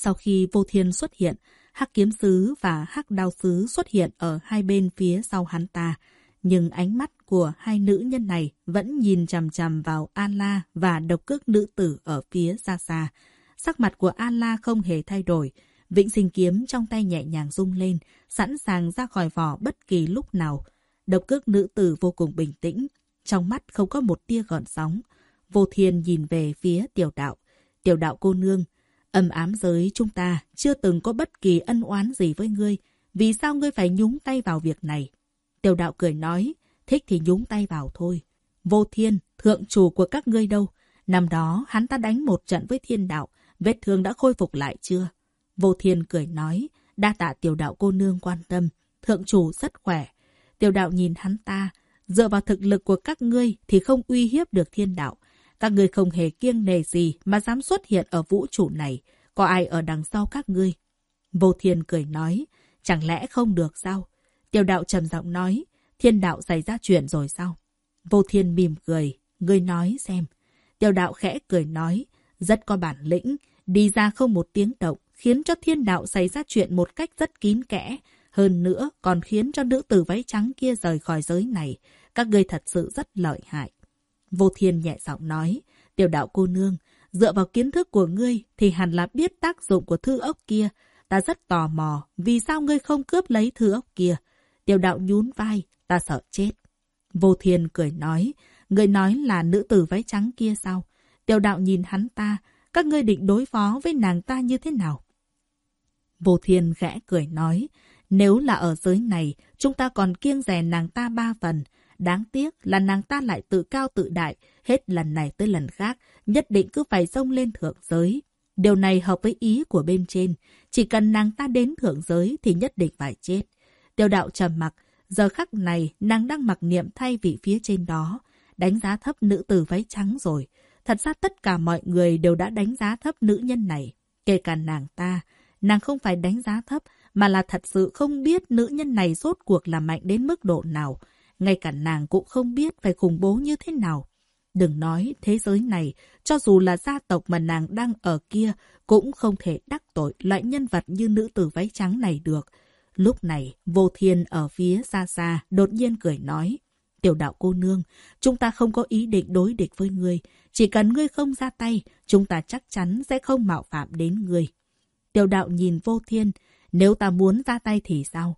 Sau khi vô thiên xuất hiện, hắc kiếm sứ và hắc đao sứ xuất hiện ở hai bên phía sau hắn ta. Nhưng ánh mắt của hai nữ nhân này vẫn nhìn chằm chằm vào An-la và độc cước nữ tử ở phía xa xa. Sắc mặt của An-la không hề thay đổi. Vĩnh sinh kiếm trong tay nhẹ nhàng rung lên, sẵn sàng ra khỏi vỏ bất kỳ lúc nào. Độc cước nữ tử vô cùng bình tĩnh, trong mắt không có một tia gợn sóng. Vô thiên nhìn về phía tiểu đạo. Tiểu đạo cô nương, Âm ám giới chúng ta chưa từng có bất kỳ ân oán gì với ngươi. Vì sao ngươi phải nhúng tay vào việc này? Tiểu đạo cười nói, thích thì nhúng tay vào thôi. Vô thiên, thượng chủ của các ngươi đâu? Năm đó hắn ta đánh một trận với thiên đạo, vết thương đã khôi phục lại chưa? Vô thiên cười nói, đa tạ tiểu đạo cô nương quan tâm, thượng chủ rất khỏe. Tiểu đạo nhìn hắn ta, dựa vào thực lực của các ngươi thì không uy hiếp được thiên đạo. Các ngươi không hề kiêng nề gì mà dám xuất hiện ở vũ trụ này. Có ai ở đằng sau các ngươi? Vô thiên cười nói, chẳng lẽ không được sao? Tiêu đạo trầm giọng nói, thiên đạo xảy ra chuyện rồi sao? Vô thiên mỉm cười, ngươi nói xem. Tiêu đạo khẽ cười nói, rất có bản lĩnh, đi ra không một tiếng động, khiến cho thiên đạo xảy ra chuyện một cách rất kín kẽ. Hơn nữa, còn khiến cho nữ tử váy trắng kia rời khỏi giới này. Các ngươi thật sự rất lợi hại. Vô thiên nhẹ giọng nói, tiểu đạo cô nương, dựa vào kiến thức của ngươi thì hẳn là biết tác dụng của thư ốc kia. Ta rất tò mò, vì sao ngươi không cướp lấy thư ốc kia? Tiểu đạo nhún vai, ta sợ chết. Vô thiên cười nói, ngươi nói là nữ tử váy trắng kia sao? Tiểu đạo nhìn hắn ta, các ngươi định đối phó với nàng ta như thế nào? Vô thiên khẽ cười nói, nếu là ở giới này, chúng ta còn kiêng rè nàng ta ba phần. Đáng tiếc là nàng ta lại tự cao tự đại, hết lần này tới lần khác, nhất định cứ phải xông lên thượng giới. Điều này hợp với ý của bên trên, chỉ cần nàng ta đến thượng giới thì nhất định phải chết. Tiêu đạo trầm mặc, giờ khắc này nàng đang mặc niệm thay vị phía trên đó, đánh giá thấp nữ tử váy trắng rồi. Thật ra tất cả mọi người đều đã đánh giá thấp nữ nhân này, kể cả nàng ta. Nàng không phải đánh giá thấp, mà là thật sự không biết nữ nhân này rốt cuộc là mạnh đến mức độ nào. Ngay cả nàng cũng không biết phải khủng bố như thế nào. Đừng nói thế giới này, cho dù là gia tộc mà nàng đang ở kia, cũng không thể đắc tội loại nhân vật như nữ tử váy trắng này được. Lúc này, vô thiên ở phía xa xa, đột nhiên cười nói. Tiểu đạo cô nương, chúng ta không có ý định đối địch với ngươi. Chỉ cần ngươi không ra tay, chúng ta chắc chắn sẽ không mạo phạm đến ngươi. Tiểu đạo nhìn vô thiên, nếu ta muốn ra tay thì sao?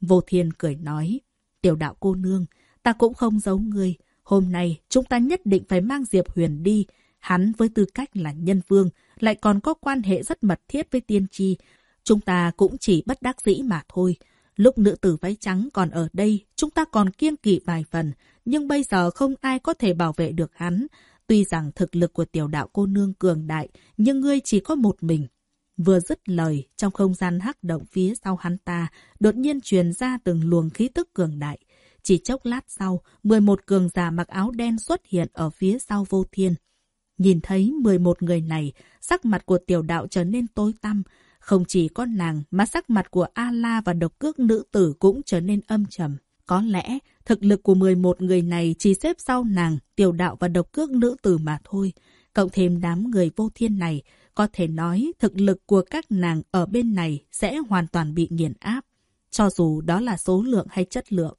Vô thiên cười nói. Tiểu đạo cô nương, ta cũng không giấu ngươi. Hôm nay, chúng ta nhất định phải mang Diệp Huyền đi. Hắn với tư cách là nhân vương, lại còn có quan hệ rất mật thiết với tiên tri. Chúng ta cũng chỉ bất đắc dĩ mà thôi. Lúc nữ tử váy trắng còn ở đây, chúng ta còn kiêng kỵ vài phần. Nhưng bây giờ không ai có thể bảo vệ được hắn. Tuy rằng thực lực của tiểu đạo cô nương cường đại, nhưng ngươi chỉ có một mình. Vừa dứt lời, trong không gian hắc động phía sau hắn ta, đột nhiên truyền ra từng luồng khí tức cường đại. Chỉ chốc lát sau, 11 cường giả mặc áo đen xuất hiện ở phía sau vô thiên. Nhìn thấy 11 người này, sắc mặt của tiểu đạo trở nên tối tăm. Không chỉ có nàng, mà sắc mặt của A-la và độc cước nữ tử cũng trở nên âm trầm. Có lẽ, thực lực của 11 người này chỉ xếp sau nàng, tiểu đạo và độc cước nữ tử mà thôi. Cộng thêm đám người vô thiên này, có thể nói thực lực của các nàng ở bên này sẽ hoàn toàn bị nghiền áp. Cho dù đó là số lượng hay chất lượng.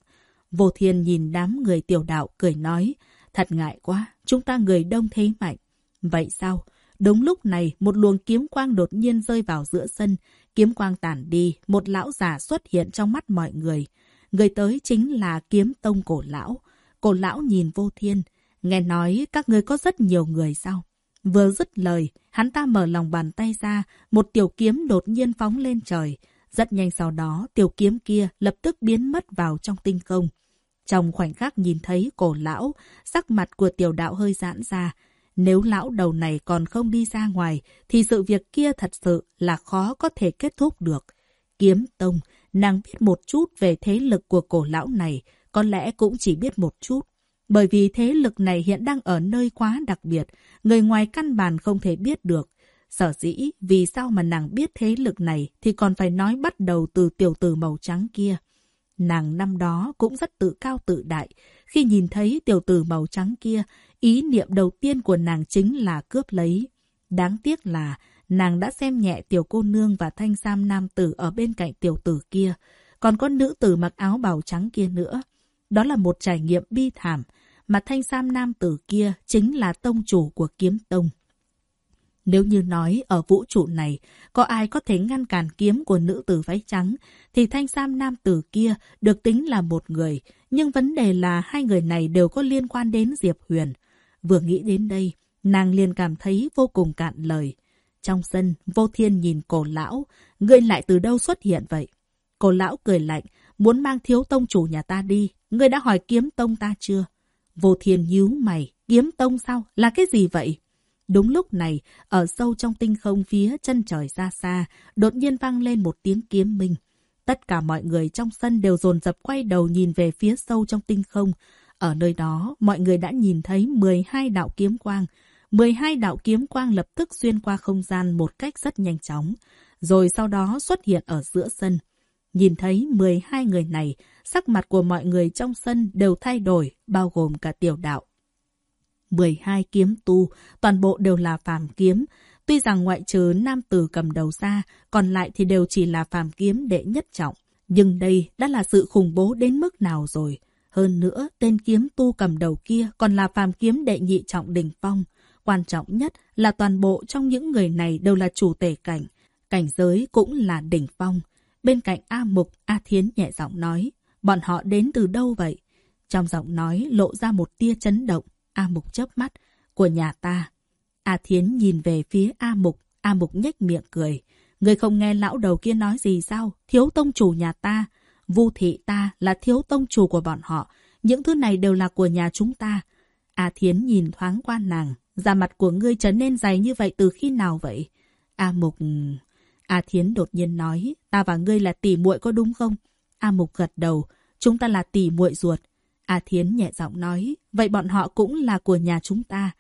Vô thiên nhìn đám người tiểu đạo cười nói, thật ngại quá, chúng ta người đông thế mạnh. Vậy sao? Đúng lúc này, một luồng kiếm quang đột nhiên rơi vào giữa sân. Kiếm quang tản đi, một lão già xuất hiện trong mắt mọi người. Người tới chính là kiếm tông cổ lão. Cổ lão nhìn vô thiên. Nghe nói các người có rất nhiều người sao? Vừa dứt lời, hắn ta mở lòng bàn tay ra, một tiểu kiếm đột nhiên phóng lên trời. Rất nhanh sau đó, tiểu kiếm kia lập tức biến mất vào trong tinh không. Trong khoảnh khắc nhìn thấy cổ lão, sắc mặt của tiểu đạo hơi giãn ra. Nếu lão đầu này còn không đi ra ngoài, thì sự việc kia thật sự là khó có thể kết thúc được. Kiếm Tông, nàng biết một chút về thế lực của cổ lão này, có lẽ cũng chỉ biết một chút. Bởi vì thế lực này hiện đang ở nơi quá đặc biệt, người ngoài căn bản không thể biết được. Sở dĩ, vì sao mà nàng biết thế lực này thì còn phải nói bắt đầu từ tiểu tử màu trắng kia. Nàng năm đó cũng rất tự cao tự đại. Khi nhìn thấy tiểu tử màu trắng kia, ý niệm đầu tiên của nàng chính là cướp lấy. Đáng tiếc là nàng đã xem nhẹ tiểu cô nương và thanh sam nam tử ở bên cạnh tiểu tử kia. Còn có nữ tử mặc áo bào trắng kia nữa. Đó là một trải nghiệm bi thảm, mà thanh sam nam tử kia chính là tông chủ của kiếm tông. Nếu như nói ở vũ trụ này có ai có thể ngăn cản kiếm của nữ tử váy trắng, thì thanh sam nam tử kia được tính là một người. Nhưng vấn đề là hai người này đều có liên quan đến Diệp Huyền. Vừa nghĩ đến đây, nàng liền cảm thấy vô cùng cạn lời. Trong sân, vô thiên nhìn cổ lão, ngươi lại từ đâu xuất hiện vậy? Cổ lão cười lạnh, muốn mang thiếu tông chủ nhà ta đi, ngươi đã hỏi kiếm tông ta chưa? Vô thiên nhíu mày, kiếm tông sao? Là cái gì vậy? Đúng lúc này, ở sâu trong tinh không phía chân trời xa xa, đột nhiên vang lên một tiếng kiếm minh. Tất cả mọi người trong sân đều dồn dập quay đầu nhìn về phía sâu trong tinh không. Ở nơi đó, mọi người đã nhìn thấy 12 đạo kiếm quang. 12 đạo kiếm quang lập tức xuyên qua không gian một cách rất nhanh chóng, rồi sau đó xuất hiện ở giữa sân. Nhìn thấy 12 người này, sắc mặt của mọi người trong sân đều thay đổi, bao gồm cả tiểu đạo. 12 kiếm tu, toàn bộ đều là phàm kiếm. Tuy rằng ngoại trừ nam tử cầm đầu ra, còn lại thì đều chỉ là phàm kiếm đệ nhất trọng. Nhưng đây đã là sự khủng bố đến mức nào rồi. Hơn nữa, tên kiếm tu cầm đầu kia còn là phàm kiếm đệ nhị trọng đỉnh phong. Quan trọng nhất là toàn bộ trong những người này đều là chủ tể cảnh. Cảnh giới cũng là đỉnh phong. Bên cạnh A Mục, A Thiến nhẹ giọng nói, bọn họ đến từ đâu vậy? Trong giọng nói lộ ra một tia chấn động. A Mục chớp mắt, của nhà ta. A Thiến nhìn về phía A Mục, A Mục nhếch miệng cười. Người không nghe lão đầu kia nói gì sao? Thiếu tông chủ nhà ta. Vu thị ta là thiếu tông chủ của bọn họ. Những thứ này đều là của nhà chúng ta. A Thiến nhìn thoáng qua nàng. Da mặt của ngươi trở nên dày như vậy từ khi nào vậy? A Mục... A Thiến đột nhiên nói, ta và ngươi là tỷ muội có đúng không? A Mục gật đầu, chúng ta là tỷ muội ruột. A Thiến nhẹ giọng nói, vậy bọn họ cũng là của nhà chúng ta.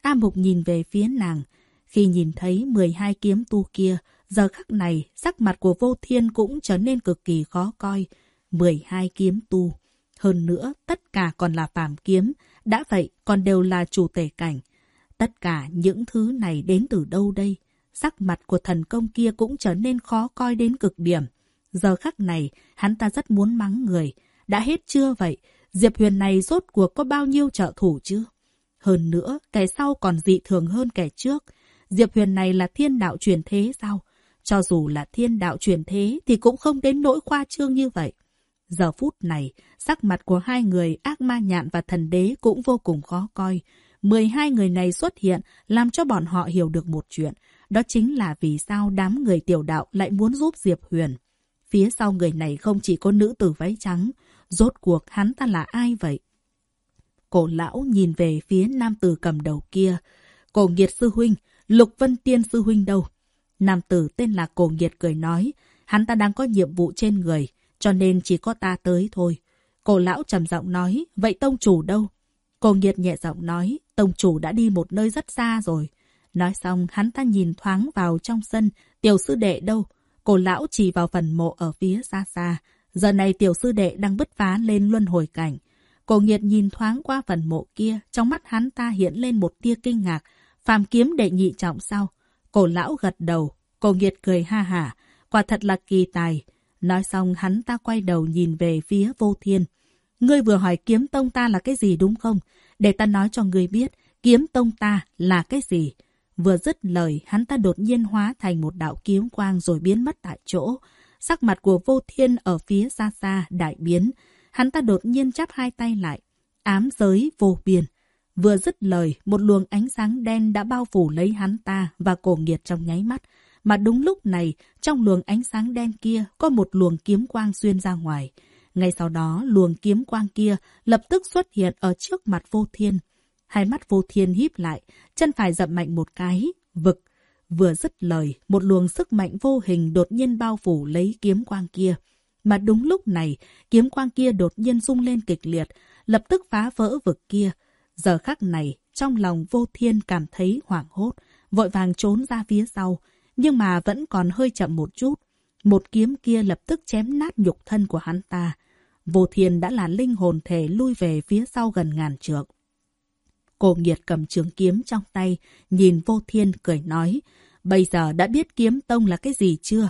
A Mục nhìn về phía nàng. Khi nhìn thấy 12 kiếm tu kia, giờ khắc này, sắc mặt của vô thiên cũng trở nên cực kỳ khó coi. 12 kiếm tu. Hơn nữa, tất cả còn là phàm kiếm. Đã vậy, còn đều là chủ tể cảnh. Tất cả những thứ này đến từ đâu đây? Sắc mặt của thần công kia cũng trở nên khó coi đến cực điểm. Giờ khắc này, hắn ta rất muốn mắng người. Đã hết chưa vậy? Diệp Huyền này rốt cuộc có bao nhiêu trợ thủ chứ? Hơn nữa, kẻ sau còn dị thường hơn kẻ trước. Diệp Huyền này là thiên đạo truyền thế sao? Cho dù là thiên đạo truyền thế thì cũng không đến nỗi khoa trương như vậy. Giờ phút này, sắc mặt của hai người ác ma nhạn và thần đế cũng vô cùng khó coi. 12 người này xuất hiện làm cho bọn họ hiểu được một chuyện. Đó chính là vì sao đám người tiểu đạo lại muốn giúp Diệp Huyền. Phía sau người này không chỉ có nữ tử váy trắng, Rốt cuộc hắn ta là ai vậy? Cổ lão nhìn về phía nam tử cầm đầu kia. Cổ nghiệt sư huynh, Lục Vân Tiên sư huynh đâu? Nam tử tên là Cổ nghiệt cười nói, hắn ta đang có nhiệm vụ trên người, cho nên chỉ có ta tới thôi. Cổ lão trầm giọng nói, vậy tông chủ đâu? Cổ nghiệt nhẹ giọng nói, tông chủ đã đi một nơi rất xa rồi. Nói xong, hắn ta nhìn thoáng vào trong sân, tiểu sư đệ đâu? Cổ lão chỉ vào phần mộ ở phía xa xa, Giờ này tiểu sư đệ đang bứt phá lên luân hồi cảnh. Cổ nghiệt nhìn thoáng qua phần mộ kia, trong mắt hắn ta hiện lên một tia kinh ngạc. Phàm kiếm đệ nhị trọng sau Cổ lão gật đầu, cổ nghiệt cười ha hả, quả thật là kỳ tài. Nói xong hắn ta quay đầu nhìn về phía vô thiên. Ngươi vừa hỏi kiếm tông ta là cái gì đúng không? Để ta nói cho ngươi biết, kiếm tông ta là cái gì? Vừa dứt lời, hắn ta đột nhiên hóa thành một đạo kiếm quang rồi biến mất tại chỗ. Sắc mặt của vô thiên ở phía xa xa đại biến. Hắn ta đột nhiên chắp hai tay lại. Ám giới vô biên. Vừa dứt lời, một luồng ánh sáng đen đã bao phủ lấy hắn ta và cổ nghiệt trong nháy mắt. Mà đúng lúc này, trong luồng ánh sáng đen kia có một luồng kiếm quang xuyên ra ngoài. Ngay sau đó, luồng kiếm quang kia lập tức xuất hiện ở trước mặt vô thiên. Hai mắt vô thiên híp lại, chân phải dậm mạnh một cái, vực. Vừa dứt lời, một luồng sức mạnh vô hình đột nhiên bao phủ lấy kiếm quang kia. Mà đúng lúc này, kiếm quang kia đột nhiên rung lên kịch liệt, lập tức phá vỡ vực kia. Giờ khắc này, trong lòng vô thiên cảm thấy hoảng hốt, vội vàng trốn ra phía sau, nhưng mà vẫn còn hơi chậm một chút. Một kiếm kia lập tức chém nát nhục thân của hắn ta. Vô thiên đã là linh hồn thể lui về phía sau gần ngàn trượng. Cổ nghiệt cầm trường kiếm trong tay, nhìn vô thiên cười nói, bây giờ đã biết kiếm tông là cái gì chưa?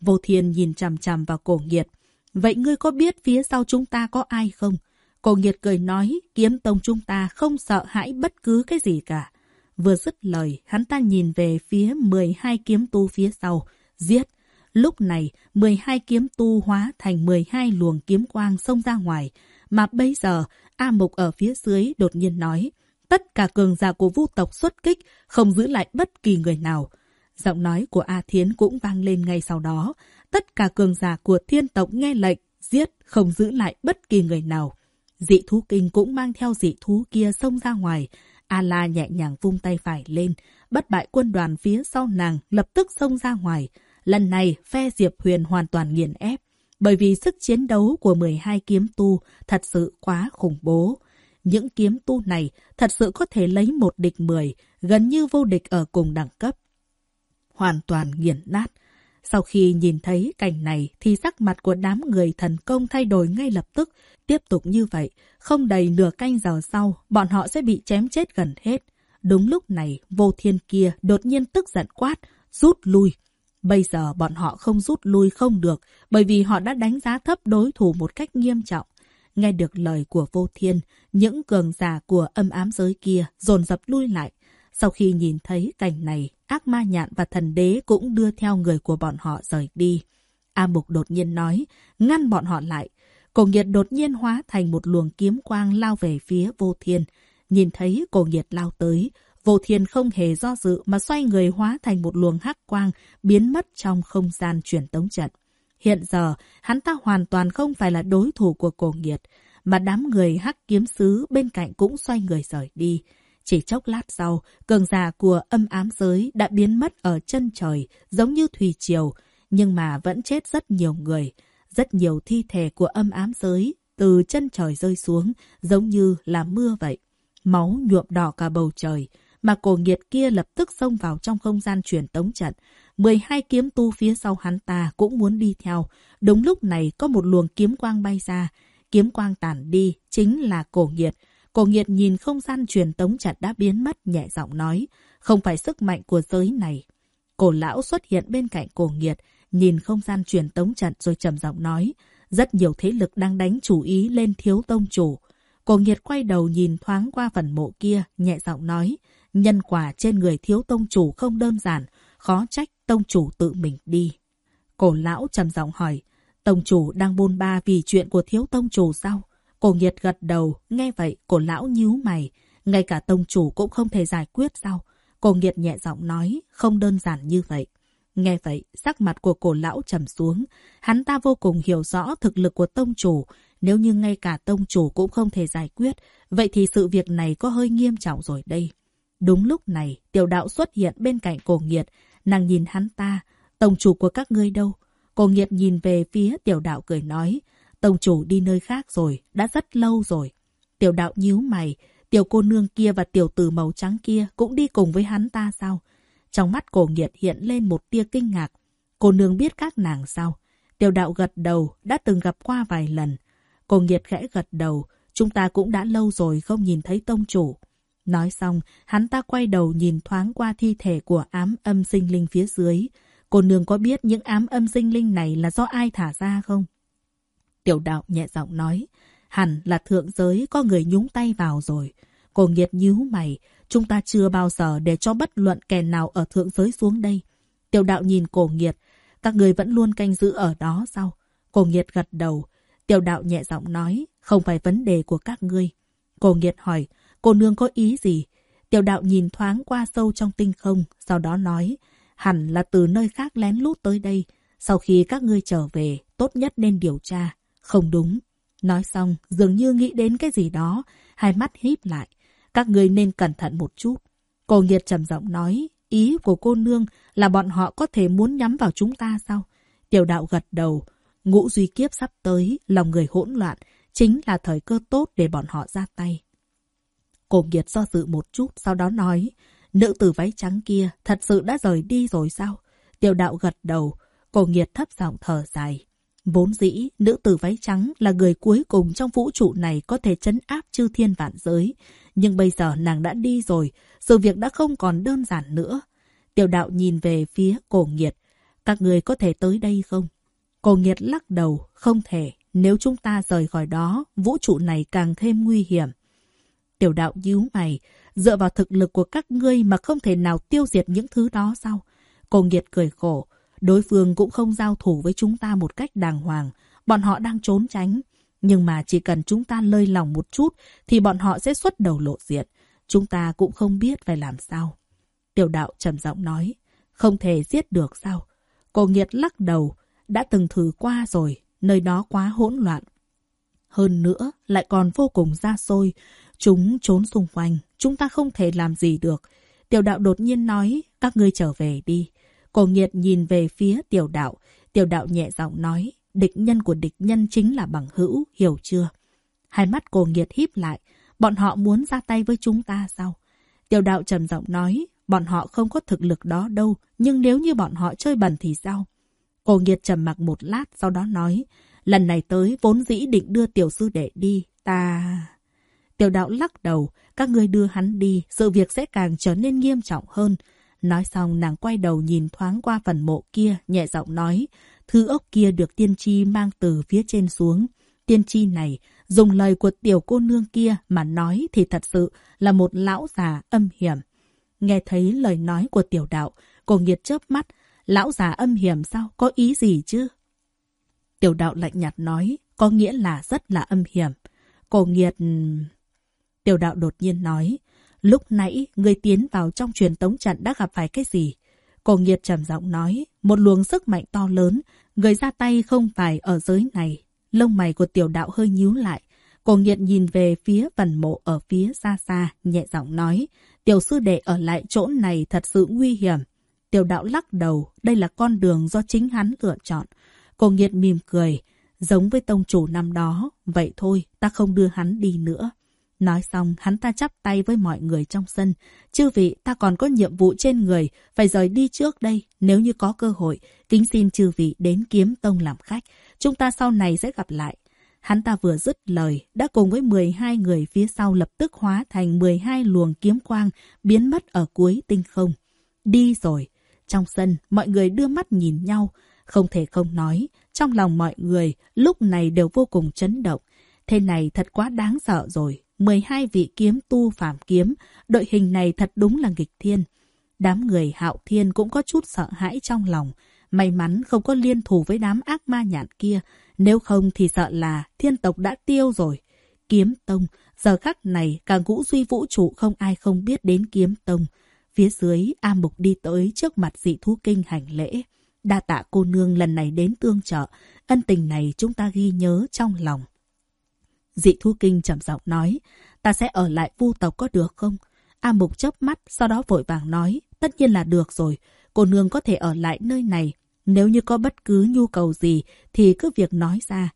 Vô thiên nhìn chằm chằm vào cổ nghiệt. Vậy ngươi có biết phía sau chúng ta có ai không? Cổ nghiệt cười nói, kiếm tông chúng ta không sợ hãi bất cứ cái gì cả. Vừa dứt lời, hắn ta nhìn về phía 12 kiếm tu phía sau, giết. Lúc này, 12 kiếm tu hóa thành 12 luồng kiếm quang xông ra ngoài. Mà bây giờ, A Mục ở phía dưới đột nhiên nói, tất cả cường giả của vu tộc xuất kích, không giữ lại bất kỳ người nào. Giọng nói của A Thiến cũng vang lên ngay sau đó. Tất cả cường giả của thiên tộc nghe lệnh, giết, không giữ lại bất kỳ người nào. Dị thú kinh cũng mang theo dị thú kia xông ra ngoài. A-la nhẹ nhàng vung tay phải lên. Bất bại quân đoàn phía sau nàng lập tức xông ra ngoài. Lần này, phe Diệp Huyền hoàn toàn nghiền ép. Bởi vì sức chiến đấu của 12 kiếm tu thật sự quá khủng bố. Những kiếm tu này thật sự có thể lấy một địch 10, gần như vô địch ở cùng đẳng cấp. Hoàn toàn nghiền nát. Sau khi nhìn thấy cảnh này thì sắc mặt của đám người thần công thay đổi ngay lập tức. Tiếp tục như vậy, không đầy nửa canh giờ sau, bọn họ sẽ bị chém chết gần hết. Đúng lúc này, vô thiên kia đột nhiên tức giận quát, rút lui. Bây giờ bọn họ không rút lui không được, bởi vì họ đã đánh giá thấp đối thủ một cách nghiêm trọng. Nghe được lời của vô thiên, những cường giả của âm ám giới kia dồn dập lui lại. Sau khi nhìn thấy cảnh này, ác ma nhạn và thần đế cũng đưa theo người của bọn họ rời đi. A Mục đột nhiên nói, ngăn bọn họ lại. Cổ nhiệt đột nhiên hóa thành một luồng kiếm quang lao về phía vô thiên. Nhìn thấy cổ nhiệt lao tới, vô thiên không hề do dự mà xoay người hóa thành một luồng hắc quang biến mất trong không gian truyền tống trận. Hiện giờ, hắn ta hoàn toàn không phải là đối thủ của cổ nghiệt, mà đám người hắc kiếm sứ bên cạnh cũng xoay người rời đi. Chỉ chốc lát sau, cường giả của âm ám giới đã biến mất ở chân trời, giống như thủy triều, nhưng mà vẫn chết rất nhiều người. Rất nhiều thi thể của âm ám giới từ chân trời rơi xuống, giống như là mưa vậy. Máu nhuộm đỏ cả bầu trời, mà cổ nghiệt kia lập tức xông vào trong không gian truyền tống trận. 12 kiếm tu phía sau hắn ta cũng muốn đi theo. Đúng lúc này có một luồng kiếm quang bay ra. Kiếm quang tản đi, chính là cổ nghiệt. Cổ nghiệt nhìn không gian truyền tống trận đã biến mất nhẹ giọng nói. Không phải sức mạnh của giới này. Cổ lão xuất hiện bên cạnh cổ nghiệt, nhìn không gian truyền tống trận rồi trầm giọng nói. Rất nhiều thế lực đang đánh chủ ý lên thiếu tông chủ. Cổ nghiệt quay đầu nhìn thoáng qua phần mộ kia, nhẹ giọng nói. Nhân quả trên người thiếu tông chủ không đơn giản, khó trách tông chủ tự mình đi. Cổ lão trầm giọng hỏi, tông chủ đang bôn ba vì chuyện của thiếu tông chủ sao? Cổ nhiệt gật đầu, nghe vậy cổ lão nhíu mày, ngay cả tông chủ cũng không thể giải quyết sao? Cổ nhiệt nhẹ giọng nói, không đơn giản như vậy. Nghe vậy, sắc mặt của cổ lão trầm xuống. Hắn ta vô cùng hiểu rõ thực lực của tông chủ. Nếu như ngay cả tông chủ cũng không thể giải quyết, vậy thì sự việc này có hơi nghiêm trọng rồi đây. Đúng lúc này, tiểu đạo xuất hiện bên cạnh cổ nghiệt. Nàng nhìn hắn ta, tổng chủ của các ngươi đâu? Cổ nghiệp nhìn về phía tiểu đạo cười nói, tổng chủ đi nơi khác rồi, đã rất lâu rồi. Tiểu đạo nhíu mày, tiểu cô nương kia và tiểu tử màu trắng kia cũng đi cùng với hắn ta sao? Trong mắt cổ nghiệp hiện lên một tia kinh ngạc. Cô nương biết các nàng sao? Tiểu đạo gật đầu, đã từng gặp qua vài lần. Cổ nghiệp khẽ gật đầu, chúng ta cũng đã lâu rồi không nhìn thấy tông chủ. Nói xong, hắn ta quay đầu nhìn thoáng qua thi thể của ám âm sinh linh phía dưới. Cô nương có biết những ám âm sinh linh này là do ai thả ra không? Tiểu đạo nhẹ giọng nói, hẳn là thượng giới có người nhúng tay vào rồi. Cô nghiệt nhíu mày, chúng ta chưa bao giờ để cho bất luận kẻ nào ở thượng giới xuống đây. Tiểu đạo nhìn cổ nghiệt, các người vẫn luôn canh giữ ở đó sao? Cổ nghiệt gật đầu, tiểu đạo nhẹ giọng nói, không phải vấn đề của các ngươi. Cổ nghiệt hỏi, Cô nương có ý gì? Tiểu đạo nhìn thoáng qua sâu trong tinh không, sau đó nói, hẳn là từ nơi khác lén lút tới đây. Sau khi các ngươi trở về, tốt nhất nên điều tra. Không đúng. Nói xong, dường như nghĩ đến cái gì đó, hai mắt híp lại. Các ngươi nên cẩn thận một chút. Cô Nghiệt trầm giọng nói, ý của cô nương là bọn họ có thể muốn nhắm vào chúng ta sao? Tiểu đạo gật đầu, ngũ duy kiếp sắp tới, lòng người hỗn loạn, chính là thời cơ tốt để bọn họ ra tay. Cổ Nghiệt do dự một chút, sau đó nói, nữ tử váy trắng kia thật sự đã rời đi rồi sao? Tiểu đạo gật đầu, cổ Nghiệt thấp giọng thở dài. Vốn dĩ, nữ tử váy trắng là người cuối cùng trong vũ trụ này có thể chấn áp chư thiên vạn giới. Nhưng bây giờ nàng đã đi rồi, sự việc đã không còn đơn giản nữa. Tiểu đạo nhìn về phía cổ nghiệt. Các người có thể tới đây không? Cổ nghiệt lắc đầu, không thể. Nếu chúng ta rời khỏi đó, vũ trụ này càng thêm nguy hiểm. Tiểu đạo nhíu mày, dựa vào thực lực của các ngươi mà không thể nào tiêu diệt những thứ đó sao? Cổ nghiệt cười khổ, đối phương cũng không giao thủ với chúng ta một cách đàng hoàng. Bọn họ đang trốn tránh. Nhưng mà chỉ cần chúng ta lơi lòng một chút thì bọn họ sẽ xuất đầu lộ diện. Chúng ta cũng không biết phải làm sao. Tiểu đạo trầm giọng nói, không thể giết được sao? Cô Nghiệt lắc đầu, đã từng thử qua rồi, nơi đó quá hỗn loạn. Hơn nữa, lại còn vô cùng xa xôi. Chúng trốn xung quanh, chúng ta không thể làm gì được. Tiểu đạo đột nhiên nói, các ngươi trở về đi. Cổ Nghiệt nhìn về phía tiểu đạo. Tiểu đạo nhẹ giọng nói, địch nhân của địch nhân chính là bằng hữu, hiểu chưa? Hai mắt cổ Nghiệt híp lại, bọn họ muốn ra tay với chúng ta sao? Tiểu đạo trầm giọng nói, bọn họ không có thực lực đó đâu, nhưng nếu như bọn họ chơi bẩn thì sao? Cổ Nghiệt trầm mặc một lát, sau đó nói, lần này tới vốn dĩ định đưa tiểu sư đệ đi, ta... Tiểu đạo lắc đầu, các ngươi đưa hắn đi, sự việc sẽ càng trở nên nghiêm trọng hơn. Nói xong nàng quay đầu nhìn thoáng qua phần mộ kia, nhẹ giọng nói, thứ ốc kia được tiên tri mang từ phía trên xuống. Tiên tri này, dùng lời của tiểu cô nương kia mà nói thì thật sự là một lão già âm hiểm. Nghe thấy lời nói của tiểu đạo, cô nghiệt chớp mắt, lão già âm hiểm sao, có ý gì chứ? Tiểu đạo lạnh nhạt nói, có nghĩa là rất là âm hiểm. Cô nghiệt... Tiểu đạo đột nhiên nói, lúc nãy người tiến vào trong truyền tống trận đã gặp phải cái gì? Cổ nghiệt trầm giọng nói, một luồng sức mạnh to lớn, người ra tay không phải ở giới này. Lông mày của tiểu đạo hơi nhíu lại. Cổ nghiệt nhìn về phía phần mộ ở phía xa xa, nhẹ giọng nói, tiểu sư đệ ở lại chỗ này thật sự nguy hiểm. Tiểu đạo lắc đầu, đây là con đường do chính hắn lựa chọn. Cổ nghiệt mỉm cười, giống với tông chủ năm đó, vậy thôi, ta không đưa hắn đi nữa. Nói xong, hắn ta chắp tay với mọi người trong sân. Chư vị, ta còn có nhiệm vụ trên người, phải rời đi trước đây. Nếu như có cơ hội, kính xin chư vị đến kiếm tông làm khách. Chúng ta sau này sẽ gặp lại. Hắn ta vừa dứt lời, đã cùng với 12 người phía sau lập tức hóa thành 12 luồng kiếm quang, biến mất ở cuối tinh không. Đi rồi. Trong sân, mọi người đưa mắt nhìn nhau. Không thể không nói, trong lòng mọi người lúc này đều vô cùng chấn động. Thế này thật quá đáng sợ rồi. 12 vị kiếm tu phạm kiếm, đội hình này thật đúng là nghịch thiên. Đám người hạo thiên cũng có chút sợ hãi trong lòng. May mắn không có liên thủ với đám ác ma nhạn kia, nếu không thì sợ là thiên tộc đã tiêu rồi. Kiếm tông, giờ khắc này càng ngũ duy vũ trụ không ai không biết đến kiếm tông. Phía dưới, A Mục đi tới trước mặt dị thú kinh hành lễ. Đa tạ cô nương lần này đến tương trợ, ân tình này chúng ta ghi nhớ trong lòng. Dị Thu kinh trầm giọng nói, ta sẽ ở lại vu tộc có được không? A Mục chớp mắt, sau đó vội vàng nói, tất nhiên là được rồi, cô nương có thể ở lại nơi này. Nếu như có bất cứ nhu cầu gì thì cứ việc nói ra.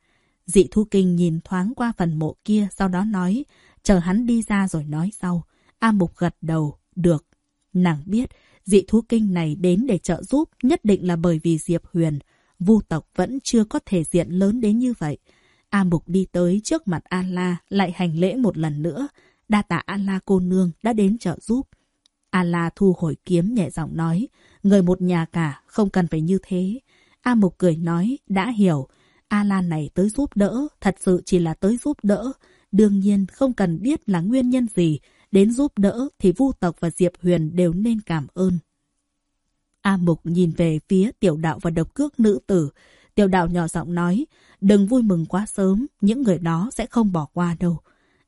Dị Thu kinh nhìn thoáng qua phần mộ kia, sau đó nói, chờ hắn đi ra rồi nói sau. A Mục gật đầu, được. Nàng biết, dị thú kinh này đến để trợ giúp nhất định là bởi vì Diệp Huyền. Vu tộc vẫn chưa có thể diện lớn đến như vậy. A Mục đi tới trước mặt A-La, lại hành lễ một lần nữa. Đa tạ A-La cô nương đã đến trợ giúp. A-La thu hồi kiếm nhẹ giọng nói, người một nhà cả, không cần phải như thế. A Mục cười nói, đã hiểu. A-La này tới giúp đỡ, thật sự chỉ là tới giúp đỡ. Đương nhiên không cần biết là nguyên nhân gì, đến giúp đỡ thì Vu Tộc và Diệp Huyền đều nên cảm ơn. A Mục nhìn về phía tiểu đạo và độc cước nữ tử. Tiểu đạo nhỏ giọng nói, đừng vui mừng quá sớm, những người đó sẽ không bỏ qua đâu.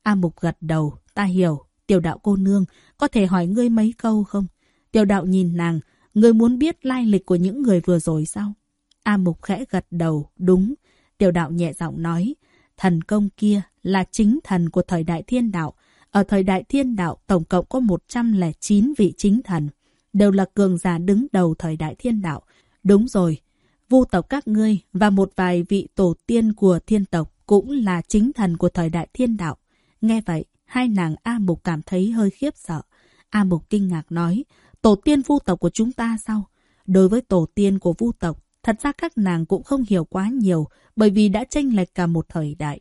A Mục gật đầu, ta hiểu, tiểu đạo cô nương, có thể hỏi ngươi mấy câu không? Tiểu đạo nhìn nàng, ngươi muốn biết lai lịch của những người vừa rồi sao? A Mục khẽ gật đầu, đúng. Tiểu đạo nhẹ giọng nói, thần công kia là chính thần của thời đại thiên đạo. Ở thời đại thiên đạo, tổng cộng có 109 vị chính thần, đều là cường giả đứng đầu thời đại thiên đạo. Đúng rồi, vu tộc các ngươi và một vài vị tổ tiên của thiên tộc cũng là chính thần của thời đại thiên đạo. Nghe vậy, hai nàng A Mục cảm thấy hơi khiếp sợ. A Mục kinh ngạc nói, tổ tiên vu tộc của chúng ta sao? Đối với tổ tiên của vu tộc, thật ra các nàng cũng không hiểu quá nhiều bởi vì đã tranh lệch cả một thời đại.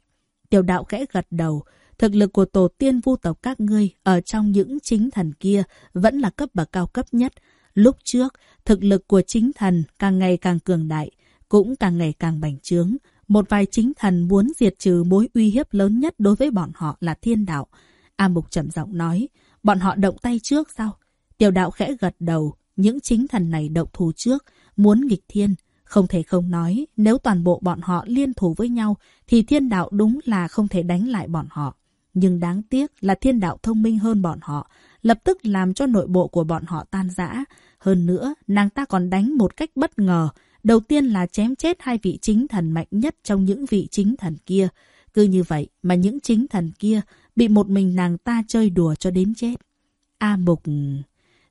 Tiểu đạo khẽ gật đầu, thực lực của tổ tiên vu tộc các ngươi ở trong những chính thần kia vẫn là cấp bậc cao cấp nhất. Lúc trước, thực lực của chính thần càng ngày càng cường đại, cũng càng ngày càng bành trướng. Một vài chính thần muốn diệt trừ mối uy hiếp lớn nhất đối với bọn họ là thiên đạo. A Mục trầm giọng nói, bọn họ động tay trước sao? Tiểu đạo khẽ gật đầu, những chính thần này động thủ trước, muốn nghịch thiên. Không thể không nói, nếu toàn bộ bọn họ liên thủ với nhau, thì thiên đạo đúng là không thể đánh lại bọn họ. Nhưng đáng tiếc là thiên đạo thông minh hơn bọn họ, lập tức làm cho nội bộ của bọn họ tan rã. Hơn nữa, nàng ta còn đánh một cách bất ngờ. Đầu tiên là chém chết hai vị chính thần mạnh nhất trong những vị chính thần kia. Cứ như vậy mà những chính thần kia bị một mình nàng ta chơi đùa cho đến chết. A Mục...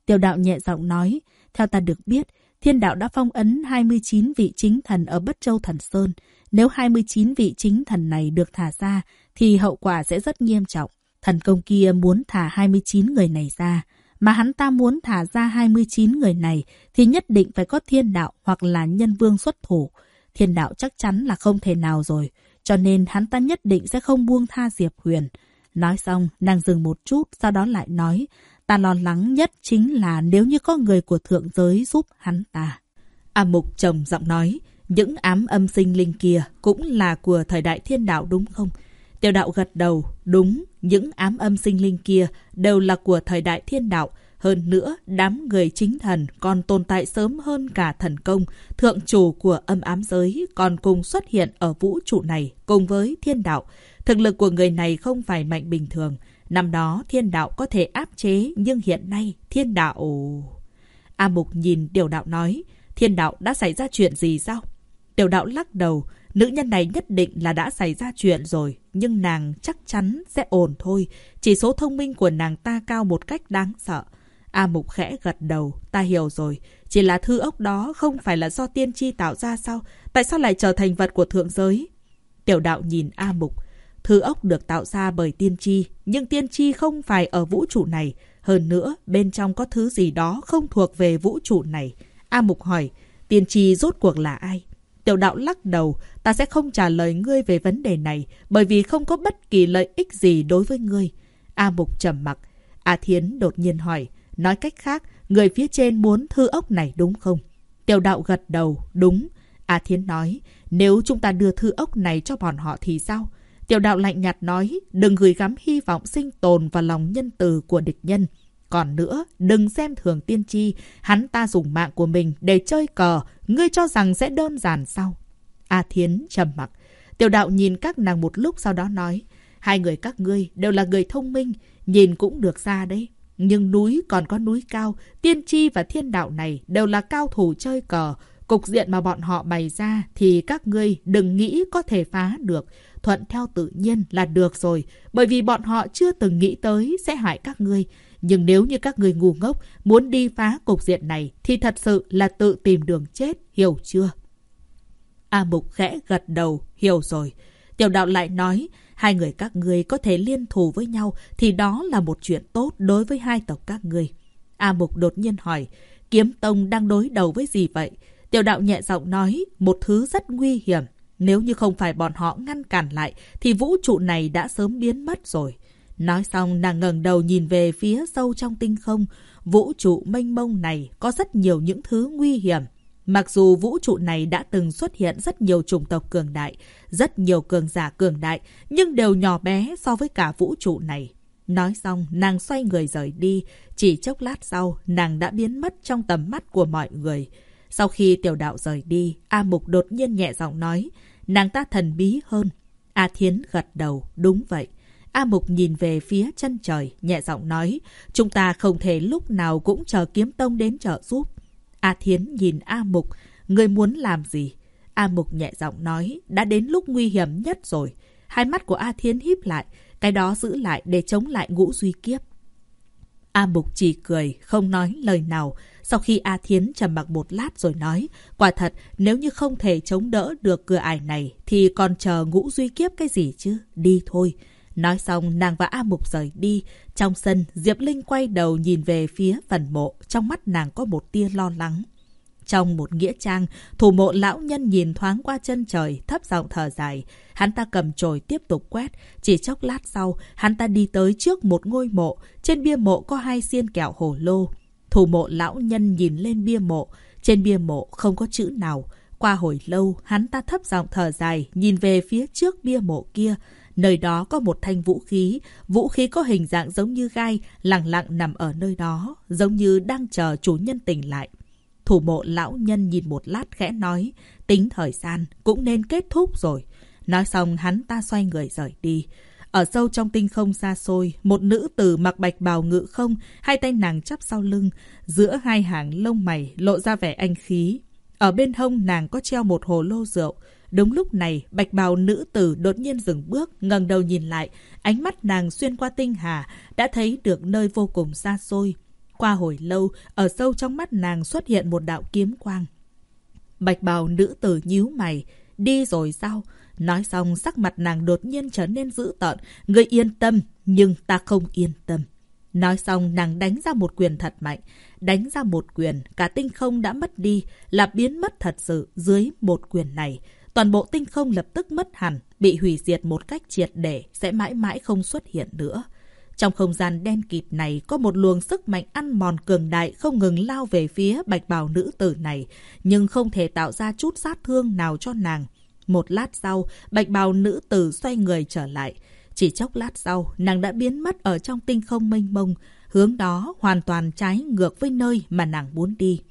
Tiểu đạo nhẹ giọng nói, theo ta được biết, thiên đạo đã phong ấn 29 vị chính thần ở Bất Châu Thần Sơn. Nếu 29 vị chính thần này được thả ra, thì hậu quả sẽ rất nghiêm trọng. Thần công kia muốn thả 29 người này ra, mà hắn ta muốn thả ra 29 người này thì nhất định phải có thiên đạo hoặc là nhân vương xuất thủ. Thiên đạo chắc chắn là không thể nào rồi, cho nên hắn ta nhất định sẽ không buông tha Diệp Huyền. Nói xong, nàng dừng một chút, sau đó lại nói, ta lo lắng nhất chính là nếu như có người của thượng giới giúp hắn ta. A Mục trầm giọng nói, những ám âm sinh linh kia cũng là của thời đại thiên đạo đúng không? Tiểu đạo gật đầu, đúng, những ám âm sinh linh kia đều là của thời đại thiên đạo. Hơn nữa, đám người chính thần còn tồn tại sớm hơn cả thần công, thượng chủ của âm ám giới còn cùng xuất hiện ở vũ trụ này cùng với thiên đạo. Thực lực của người này không phải mạnh bình thường. Năm đó thiên đạo có thể áp chế, nhưng hiện nay thiên đạo... A Mục nhìn tiểu đạo nói, thiên đạo đã xảy ra chuyện gì sao? Tiểu đạo lắc đầu, Nữ nhân này nhất định là đã xảy ra chuyện rồi, nhưng nàng chắc chắn sẽ ổn thôi. Chỉ số thông minh của nàng ta cao một cách đáng sợ. A Mục khẽ gật đầu, ta hiểu rồi. Chỉ là thư ốc đó không phải là do tiên tri tạo ra sao? Tại sao lại trở thành vật của thượng giới? Tiểu đạo nhìn A Mục. Thư ốc được tạo ra bởi tiên tri, nhưng tiên tri không phải ở vũ trụ này. Hơn nữa, bên trong có thứ gì đó không thuộc về vũ trụ này. A Mục hỏi, tiên tri rốt cuộc là ai? Tiểu đạo lắc đầu, ta sẽ không trả lời ngươi về vấn đề này, bởi vì không có bất kỳ lợi ích gì đối với ngươi. A Mục trầm mặc. A Thiến đột nhiên hỏi, nói cách khác, người phía trên muốn thư ốc này đúng không? Tiểu đạo gật đầu, đúng. A Thiến nói, nếu chúng ta đưa thư ốc này cho bọn họ thì sao? Tiểu đạo lạnh nhạt nói, đừng gửi gắm hy vọng sinh tồn và lòng nhân từ của địch nhân. Còn nữa, đừng xem thường tiên tri, hắn ta dùng mạng của mình để chơi cờ, ngươi cho rằng sẽ đơn giản sao? A Thiến trầm mặc. Tiểu đạo nhìn các nàng một lúc sau đó nói, hai người các ngươi đều là người thông minh, nhìn cũng được ra đấy. Nhưng núi còn có núi cao, tiên tri và thiên đạo này đều là cao thủ chơi cờ. Cục diện mà bọn họ bày ra thì các ngươi đừng nghĩ có thể phá được. Thuận theo tự nhiên là được rồi, bởi vì bọn họ chưa từng nghĩ tới sẽ hại các ngươi. Nhưng nếu như các người ngu ngốc muốn đi phá cục diện này thì thật sự là tự tìm đường chết, hiểu chưa? A Mục khẽ gật đầu, hiểu rồi. Tiểu đạo lại nói, hai người các ngươi có thể liên thủ với nhau thì đó là một chuyện tốt đối với hai tộc các ngươi. A Mục đột nhiên hỏi, kiếm tông đang đối đầu với gì vậy? Tiểu đạo nhẹ giọng nói, một thứ rất nguy hiểm. Nếu như không phải bọn họ ngăn cản lại thì vũ trụ này đã sớm biến mất rồi. Nói xong nàng ngẩng đầu nhìn về phía sâu trong tinh không. Vũ trụ mênh mông này có rất nhiều những thứ nguy hiểm. Mặc dù vũ trụ này đã từng xuất hiện rất nhiều chủng tộc cường đại, rất nhiều cường giả cường đại, nhưng đều nhỏ bé so với cả vũ trụ này. Nói xong, nàng xoay người rời đi. Chỉ chốc lát sau, nàng đã biến mất trong tầm mắt của mọi người. Sau khi tiểu đạo rời đi, A Mục đột nhiên nhẹ giọng nói, nàng ta thần bí hơn. A Thiến gật đầu, đúng vậy. A Mục nhìn về phía chân trời, nhẹ giọng nói, chúng ta không thể lúc nào cũng chờ kiếm tông đến trợ giúp. A Thiến nhìn A Mục, người muốn làm gì? A Mục nhẹ giọng nói, đã đến lúc nguy hiểm nhất rồi. Hai mắt của A Thiến híp lại, cái đó giữ lại để chống lại ngũ duy kiếp. A Mục chỉ cười, không nói lời nào. Sau khi A Thiến trầm mặc một lát rồi nói, quả thật, nếu như không thể chống đỡ được cửa ải này, thì còn chờ ngũ duy kiếp cái gì chứ? Đi thôi. Nói xong, nàng và A Mục rời đi. Trong sân, Diệp Linh quay đầu nhìn về phía phần mộ, trong mắt nàng có một tia lo lắng. Trong một nghĩa trang, thủ mộ lão nhân nhìn thoáng qua chân trời, thấp giọng thở dài. Hắn ta cầm chổi tiếp tục quét. Chỉ chốc lát sau, hắn ta đi tới trước một ngôi mộ. Trên bia mộ có hai xiên kẹo hồ lô. Thủ mộ lão nhân nhìn lên bia mộ. Trên bia mộ không có chữ nào. Qua hồi lâu, hắn ta thấp giọng thở dài, nhìn về phía trước bia mộ kia. Nơi đó có một thanh vũ khí. Vũ khí có hình dạng giống như gai, lặng lặng nằm ở nơi đó, giống như đang chờ chủ nhân tỉnh lại. Thủ mộ lão nhân nhìn một lát khẽ nói, tính thời gian cũng nên kết thúc rồi. Nói xong hắn ta xoay người rời đi. Ở sâu trong tinh không xa xôi, một nữ tử mặc bạch bào ngự không, hai tay nàng chắp sau lưng, giữa hai hàng lông mày lộ ra vẻ anh khí. Ở bên hông nàng có treo một hồ lô rượu. Đúng lúc này, bạch bào nữ tử đột nhiên dừng bước, ngẩng đầu nhìn lại, ánh mắt nàng xuyên qua tinh hà, đã thấy được nơi vô cùng xa xôi. Qua hồi lâu, ở sâu trong mắt nàng xuất hiện một đạo kiếm quang. Bạch bào nữ tử nhíu mày. Đi rồi sao? Nói xong sắc mặt nàng đột nhiên trở nên dữ tợn. Ngươi yên tâm, nhưng ta không yên tâm. Nói xong nàng đánh ra một quyền thật mạnh. Đánh ra một quyền, cả tinh không đã mất đi, là biến mất thật sự dưới một quyền này. Toàn bộ tinh không lập tức mất hẳn, bị hủy diệt một cách triệt để, sẽ mãi mãi không xuất hiện nữa. Trong không gian đen kịt này có một luồng sức mạnh ăn mòn cường đại không ngừng lao về phía bạch bào nữ tử này, nhưng không thể tạo ra chút sát thương nào cho nàng. Một lát sau, bạch bào nữ tử xoay người trở lại. Chỉ chốc lát sau, nàng đã biến mất ở trong tinh không mênh mông, hướng đó hoàn toàn trái ngược với nơi mà nàng muốn đi.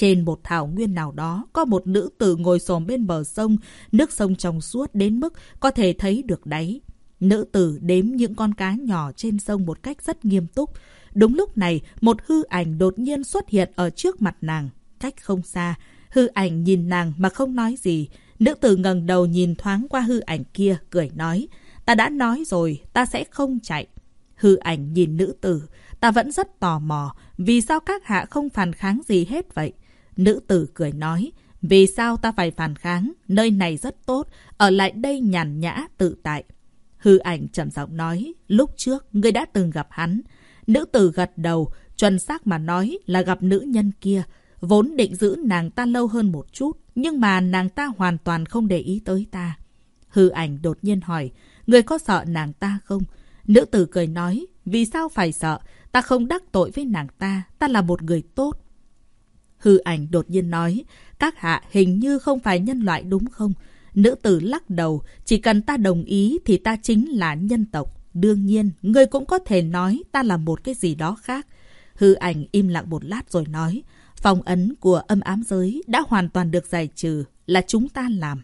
Trên một thảo nguyên nào đó, có một nữ tử ngồi xổm bên bờ sông, nước sông trong suốt đến mức có thể thấy được đáy. Nữ tử đếm những con cá nhỏ trên sông một cách rất nghiêm túc. Đúng lúc này, một hư ảnh đột nhiên xuất hiện ở trước mặt nàng. Cách không xa, hư ảnh nhìn nàng mà không nói gì. Nữ tử ngẩng đầu nhìn thoáng qua hư ảnh kia, cười nói. Ta đã nói rồi, ta sẽ không chạy. Hư ảnh nhìn nữ tử, ta vẫn rất tò mò. Vì sao các hạ không phản kháng gì hết vậy? Nữ tử cười nói. Vì sao ta phải phản kháng? Nơi này rất tốt, ở lại đây nhàn nhã, tự tại. Hư ảnh trầm giọng nói, lúc trước ngươi đã từng gặp hắn. Nữ tử gật đầu, chuẩn xác mà nói là gặp nữ nhân kia. Vốn định giữ nàng ta lâu hơn một chút, nhưng mà nàng ta hoàn toàn không để ý tới ta. Hư ảnh đột nhiên hỏi, ngươi có sợ nàng ta không? Nữ tử cười nói, vì sao phải sợ? Ta không đắc tội với nàng ta, ta là một người tốt. Hư ảnh đột nhiên nói, các hạ hình như không phải nhân loại đúng không? Nữ tử lắc đầu, chỉ cần ta đồng ý thì ta chính là nhân tộc. Đương nhiên, người cũng có thể nói ta là một cái gì đó khác. Hư ảnh im lặng một lát rồi nói, phong ấn của âm ám giới đã hoàn toàn được giải trừ, là chúng ta làm.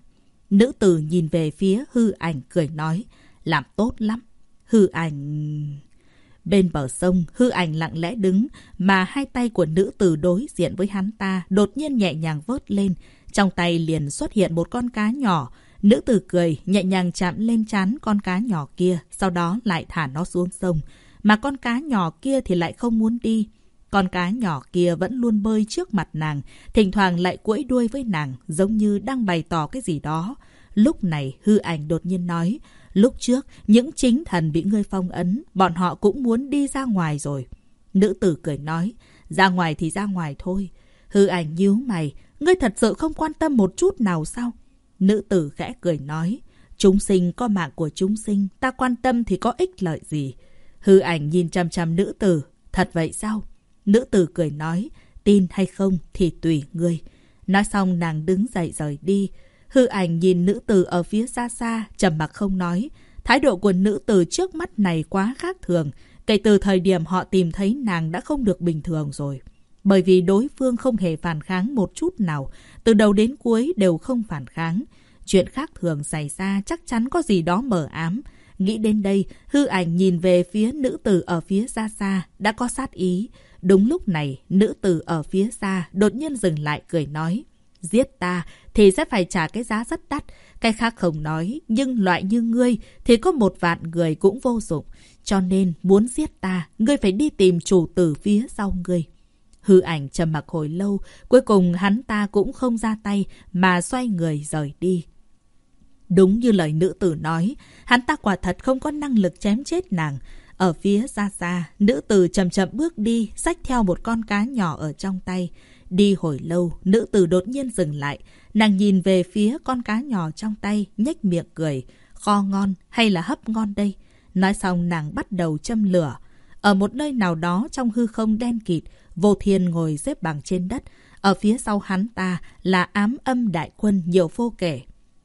Nữ tử nhìn về phía hư ảnh cười nói, làm tốt lắm. Hư ảnh... Bên bờ sông, hư ảnh lặng lẽ đứng, mà hai tay của nữ tử đối diện với hắn ta đột nhiên nhẹ nhàng vớt lên, trong tay liền xuất hiện một con cá nhỏ. Nữ tử cười, nhẹ nhàng chạm lên chán con cá nhỏ kia, sau đó lại thả nó xuống sông. Mà con cá nhỏ kia thì lại không muốn đi. Con cá nhỏ kia vẫn luôn bơi trước mặt nàng, thỉnh thoảng lại quẫy đuôi với nàng, giống như đang bày tỏ cái gì đó. Lúc này, hư ảnh đột nhiên nói, lúc trước, những chính thần bị ngươi phong ấn, bọn họ cũng muốn đi ra ngoài rồi. Nữ tử cười nói, ra ngoài thì ra ngoài thôi. Hư ảnh nhíu mày, Ngươi thật sự không quan tâm một chút nào sao? Nữ tử khẽ cười nói. Chúng sinh có mạng của chúng sinh, ta quan tâm thì có ích lợi gì? Hư ảnh nhìn chăm chăm nữ tử. Thật vậy sao? Nữ tử cười nói. Tin hay không thì tùy ngươi. Nói xong nàng đứng dậy rời đi. Hư ảnh nhìn nữ tử ở phía xa xa, trầm mặc không nói. Thái độ của nữ tử trước mắt này quá khác thường. Kể từ thời điểm họ tìm thấy nàng đã không được bình thường rồi bởi vì đối phương không hề phản kháng một chút nào, từ đầu đến cuối đều không phản kháng. Chuyện khác thường xảy ra chắc chắn có gì đó mờ ám. Nghĩ đến đây, hư ảnh nhìn về phía nữ tử ở phía xa xa, đã có sát ý. Đúng lúc này, nữ tử ở phía xa đột nhiên dừng lại cười nói. Giết ta thì sẽ phải trả cái giá rất đắt. Cái khác không nói, nhưng loại như ngươi thì có một vạn người cũng vô dụng. Cho nên muốn giết ta, ngươi phải đi tìm chủ tử phía sau ngươi. Hư ảnh trầm mặc hồi lâu, cuối cùng hắn ta cũng không ra tay mà xoay người rời đi. Đúng như lời nữ tử nói, hắn ta quả thật không có năng lực chém chết nàng. Ở phía xa xa, nữ tử chậm chậm bước đi, xách theo một con cá nhỏ ở trong tay. Đi hồi lâu, nữ tử đột nhiên dừng lại. Nàng nhìn về phía con cá nhỏ trong tay, nhếch miệng cười. Kho ngon hay là hấp ngon đây? Nói xong nàng bắt đầu châm lửa. Ở một nơi nào đó trong hư không đen kịt, vô thiên ngồi xếp bằng trên đất. Ở phía sau hắn ta là ám âm đại quân nhiều vô kể.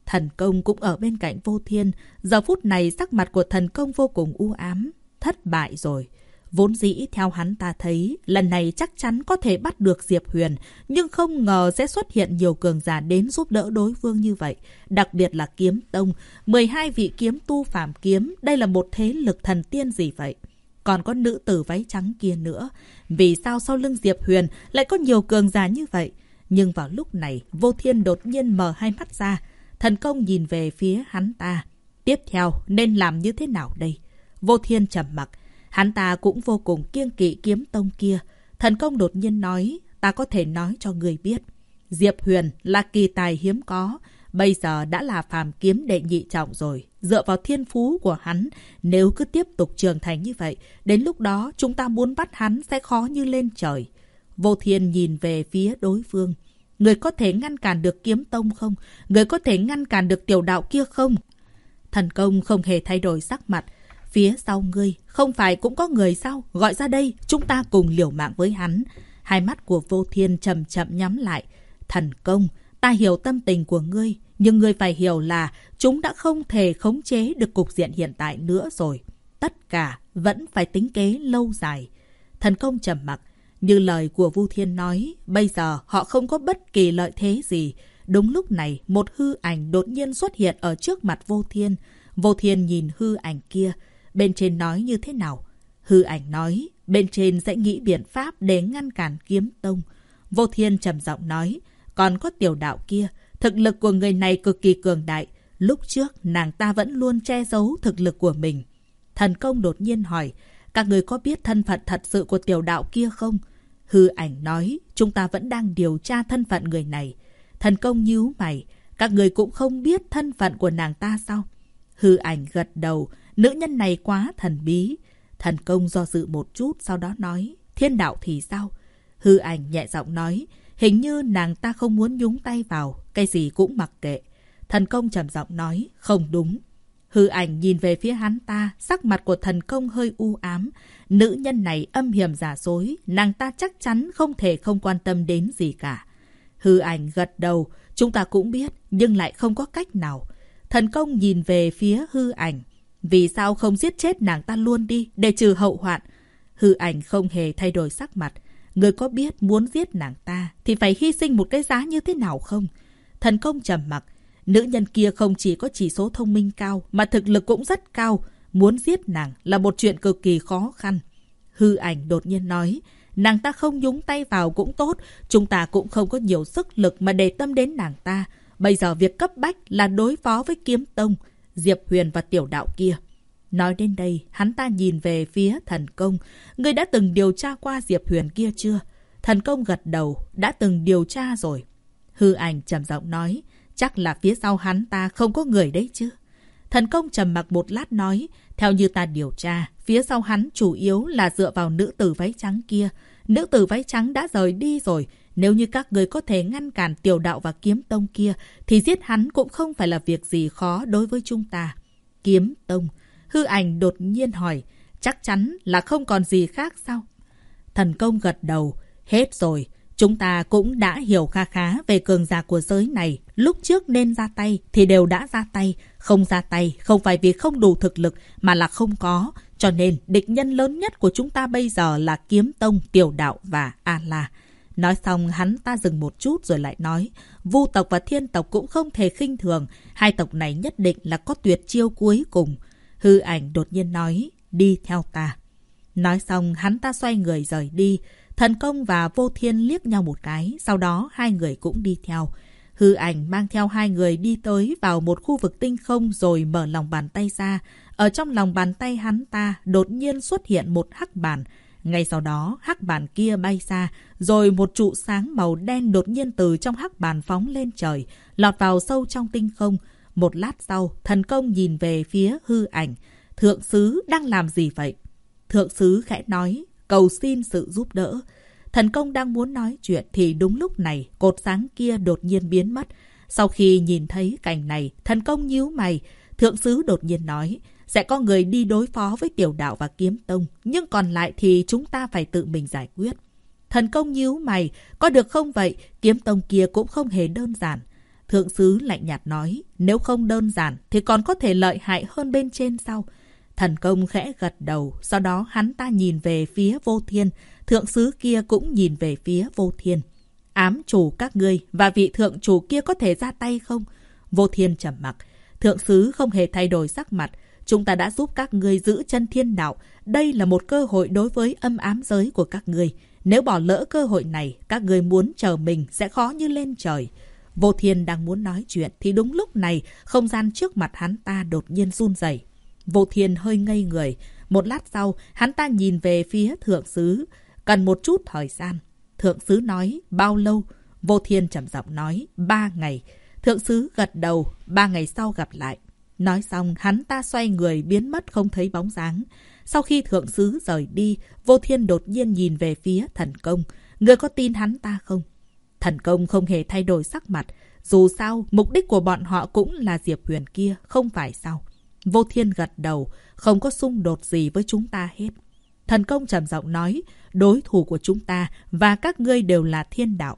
Thần công cũng ở bên cạnh vô thiên. Giờ phút này sắc mặt của thần công vô cùng u ám. Thất bại rồi. Vốn dĩ theo hắn ta thấy, lần này chắc chắn có thể bắt được Diệp Huyền, nhưng không ngờ sẽ xuất hiện nhiều cường giả đến giúp đỡ đối phương như vậy. Đặc biệt là kiếm tông, 12 vị kiếm tu phạm kiếm, đây là một thế lực thần tiên gì vậy? Còn có nữ tử váy trắng kia nữa. Vì sao sau lưng Diệp Huyền lại có nhiều cường giả như vậy? Nhưng vào lúc này, vô thiên đột nhiên mở hai mắt ra. Thần công nhìn về phía hắn ta. Tiếp theo, nên làm như thế nào đây? Vô thiên trầm mặc. Hắn ta cũng vô cùng kiêng kỵ kiếm tông kia. Thần công đột nhiên nói, ta có thể nói cho người biết. Diệp Huyền là kỳ tài hiếm có, bây giờ đã là phàm kiếm đệ nhị trọng rồi. Dựa vào thiên phú của hắn, nếu cứ tiếp tục trưởng thành như vậy, đến lúc đó chúng ta muốn bắt hắn sẽ khó như lên trời. Vô thiên nhìn về phía đối phương. Người có thể ngăn cản được kiếm tông không? Người có thể ngăn cản được tiểu đạo kia không? Thần công không hề thay đổi sắc mặt. Phía sau ngươi, không phải cũng có người sao? Gọi ra đây, chúng ta cùng liều mạng với hắn. Hai mắt của vô thiên chậm chậm nhắm lại. Thần công, ta hiểu tâm tình của ngươi, nhưng ngươi phải hiểu là chúng đã không thể khống chế được cục diện hiện tại nữa rồi. Tất cả vẫn phải tính kế lâu dài. Thần công trầm mặc, như lời của Vu Thiên nói, bây giờ họ không có bất kỳ lợi thế gì. Đúng lúc này, một hư ảnh đột nhiên xuất hiện ở trước mặt Vô Thiên. Vô Thiên nhìn hư ảnh kia, bên trên nói như thế nào? Hư ảnh nói, bên trên sẽ nghĩ biện pháp để ngăn cản kiếm tông. Vô Thiên trầm giọng nói, còn có tiểu đạo kia, thực lực của người này cực kỳ cường đại. Lúc trước, nàng ta vẫn luôn che giấu thực lực của mình. Thần công đột nhiên hỏi, các người có biết thân phận thật sự của tiểu đạo kia không? Hư ảnh nói, chúng ta vẫn đang điều tra thân phận người này. Thần công nhíu mày, các người cũng không biết thân phận của nàng ta sao? Hư ảnh gật đầu, nữ nhân này quá thần bí. Thần công do dự một chút, sau đó nói, thiên đạo thì sao? Hư ảnh nhẹ giọng nói, hình như nàng ta không muốn nhúng tay vào, cái gì cũng mặc kệ. Thần công trầm giọng nói, không đúng. Hư ảnh nhìn về phía hắn ta, sắc mặt của thần công hơi u ám. Nữ nhân này âm hiểm giả dối, nàng ta chắc chắn không thể không quan tâm đến gì cả. Hư ảnh gật đầu, chúng ta cũng biết, nhưng lại không có cách nào. Thần công nhìn về phía hư ảnh. Vì sao không giết chết nàng ta luôn đi, để trừ hậu hoạn? Hư ảnh không hề thay đổi sắc mặt. Người có biết muốn giết nàng ta thì phải hy sinh một cái giá như thế nào không? Thần công trầm mặc. Nữ nhân kia không chỉ có chỉ số thông minh cao mà thực lực cũng rất cao. Muốn giết nàng là một chuyện cực kỳ khó khăn. Hư ảnh đột nhiên nói, nàng ta không nhúng tay vào cũng tốt, chúng ta cũng không có nhiều sức lực mà để tâm đến nàng ta. Bây giờ việc cấp bách là đối phó với kiếm tông, Diệp Huyền và tiểu đạo kia. Nói đến đây, hắn ta nhìn về phía thần công. Người đã từng điều tra qua Diệp Huyền kia chưa? Thần công gật đầu, đã từng điều tra rồi. Hư ảnh trầm giọng nói, chắc là phía sau hắn ta không có người đấy chứ. Thần công trầm mặc một lát nói, theo như ta điều tra, phía sau hắn chủ yếu là dựa vào nữ tử váy trắng kia. Nữ tử váy trắng đã rời đi rồi. Nếu như các người có thể ngăn cản tiểu đạo và kiếm tông kia, thì giết hắn cũng không phải là việc gì khó đối với chúng ta. Kiếm tông. Hư ảnh đột nhiên hỏi, chắc chắn là không còn gì khác sao? Thần công gật đầu, hết rồi. Chúng ta cũng đã hiểu kha khá về cường giả của giới này. Lúc trước nên ra tay thì đều đã ra tay. Không ra tay không phải vì không đủ thực lực mà là không có. Cho nên địch nhân lớn nhất của chúng ta bây giờ là Kiếm Tông, Tiểu Đạo và A-La. Nói xong hắn ta dừng một chút rồi lại nói. Vu tộc và thiên tộc cũng không thể khinh thường. Hai tộc này nhất định là có tuyệt chiêu cuối cùng. Hư ảnh đột nhiên nói. Đi theo ta. Nói xong hắn ta xoay người rời đi. Thần công và vô thiên liếc nhau một cái. Sau đó hai người cũng đi theo. Hư ảnh mang theo hai người đi tới vào một khu vực tinh không rồi mở lòng bàn tay ra. Ở trong lòng bàn tay hắn ta đột nhiên xuất hiện một hắc bản. Ngay sau đó, hắc bản kia bay xa, rồi một trụ sáng màu đen đột nhiên từ trong hắc bản phóng lên trời, lọt vào sâu trong tinh không. Một lát sau, thần công nhìn về phía hư ảnh. Thượng sứ đang làm gì vậy? Thượng sứ khẽ nói, cầu xin sự giúp đỡ. Thần công đang muốn nói chuyện thì đúng lúc này cột sáng kia đột nhiên biến mất. Sau khi nhìn thấy cảnh này, thần công nhíu mày. Thượng sứ đột nhiên nói, sẽ có người đi đối phó với tiểu đạo và kiếm tông, nhưng còn lại thì chúng ta phải tự mình giải quyết. Thần công nhíu mày, có được không vậy, kiếm tông kia cũng không hề đơn giản. Thượng sứ lạnh nhạt nói, nếu không đơn giản thì còn có thể lợi hại hơn bên trên sau. Thần công khẽ gật đầu, sau đó hắn ta nhìn về phía vô thiên, thượng sứ kia cũng nhìn về phía vô thiên. Ám chủ các ngươi và vị thượng chủ kia có thể ra tay không? Vô thiên trầm mặc. Thượng sứ không hề thay đổi sắc mặt. Chúng ta đã giúp các ngươi giữ chân thiên đạo. Đây là một cơ hội đối với âm ám giới của các ngươi. Nếu bỏ lỡ cơ hội này, các ngươi muốn chờ mình sẽ khó như lên trời. Vô thiên đang muốn nói chuyện thì đúng lúc này, không gian trước mặt hắn ta đột nhiên run rẩy. Vô thiên hơi ngây người. Một lát sau, hắn ta nhìn về phía thượng sứ. Cần một chút thời gian. Thượng sứ nói, bao lâu? Vô thiên trầm giọng nói, ba ngày. Thượng sứ gật đầu, ba ngày sau gặp lại. Nói xong, hắn ta xoay người biến mất không thấy bóng dáng. Sau khi thượng sứ rời đi, vô thiên đột nhiên nhìn về phía thần công. Người có tin hắn ta không? Thần công không hề thay đổi sắc mặt. Dù sao, mục đích của bọn họ cũng là Diệp Huyền kia, không phải sao? Vô thiên gật đầu, không có xung đột gì với chúng ta hết. Thần công trầm giọng nói, đối thủ của chúng ta và các ngươi đều là thiên đạo.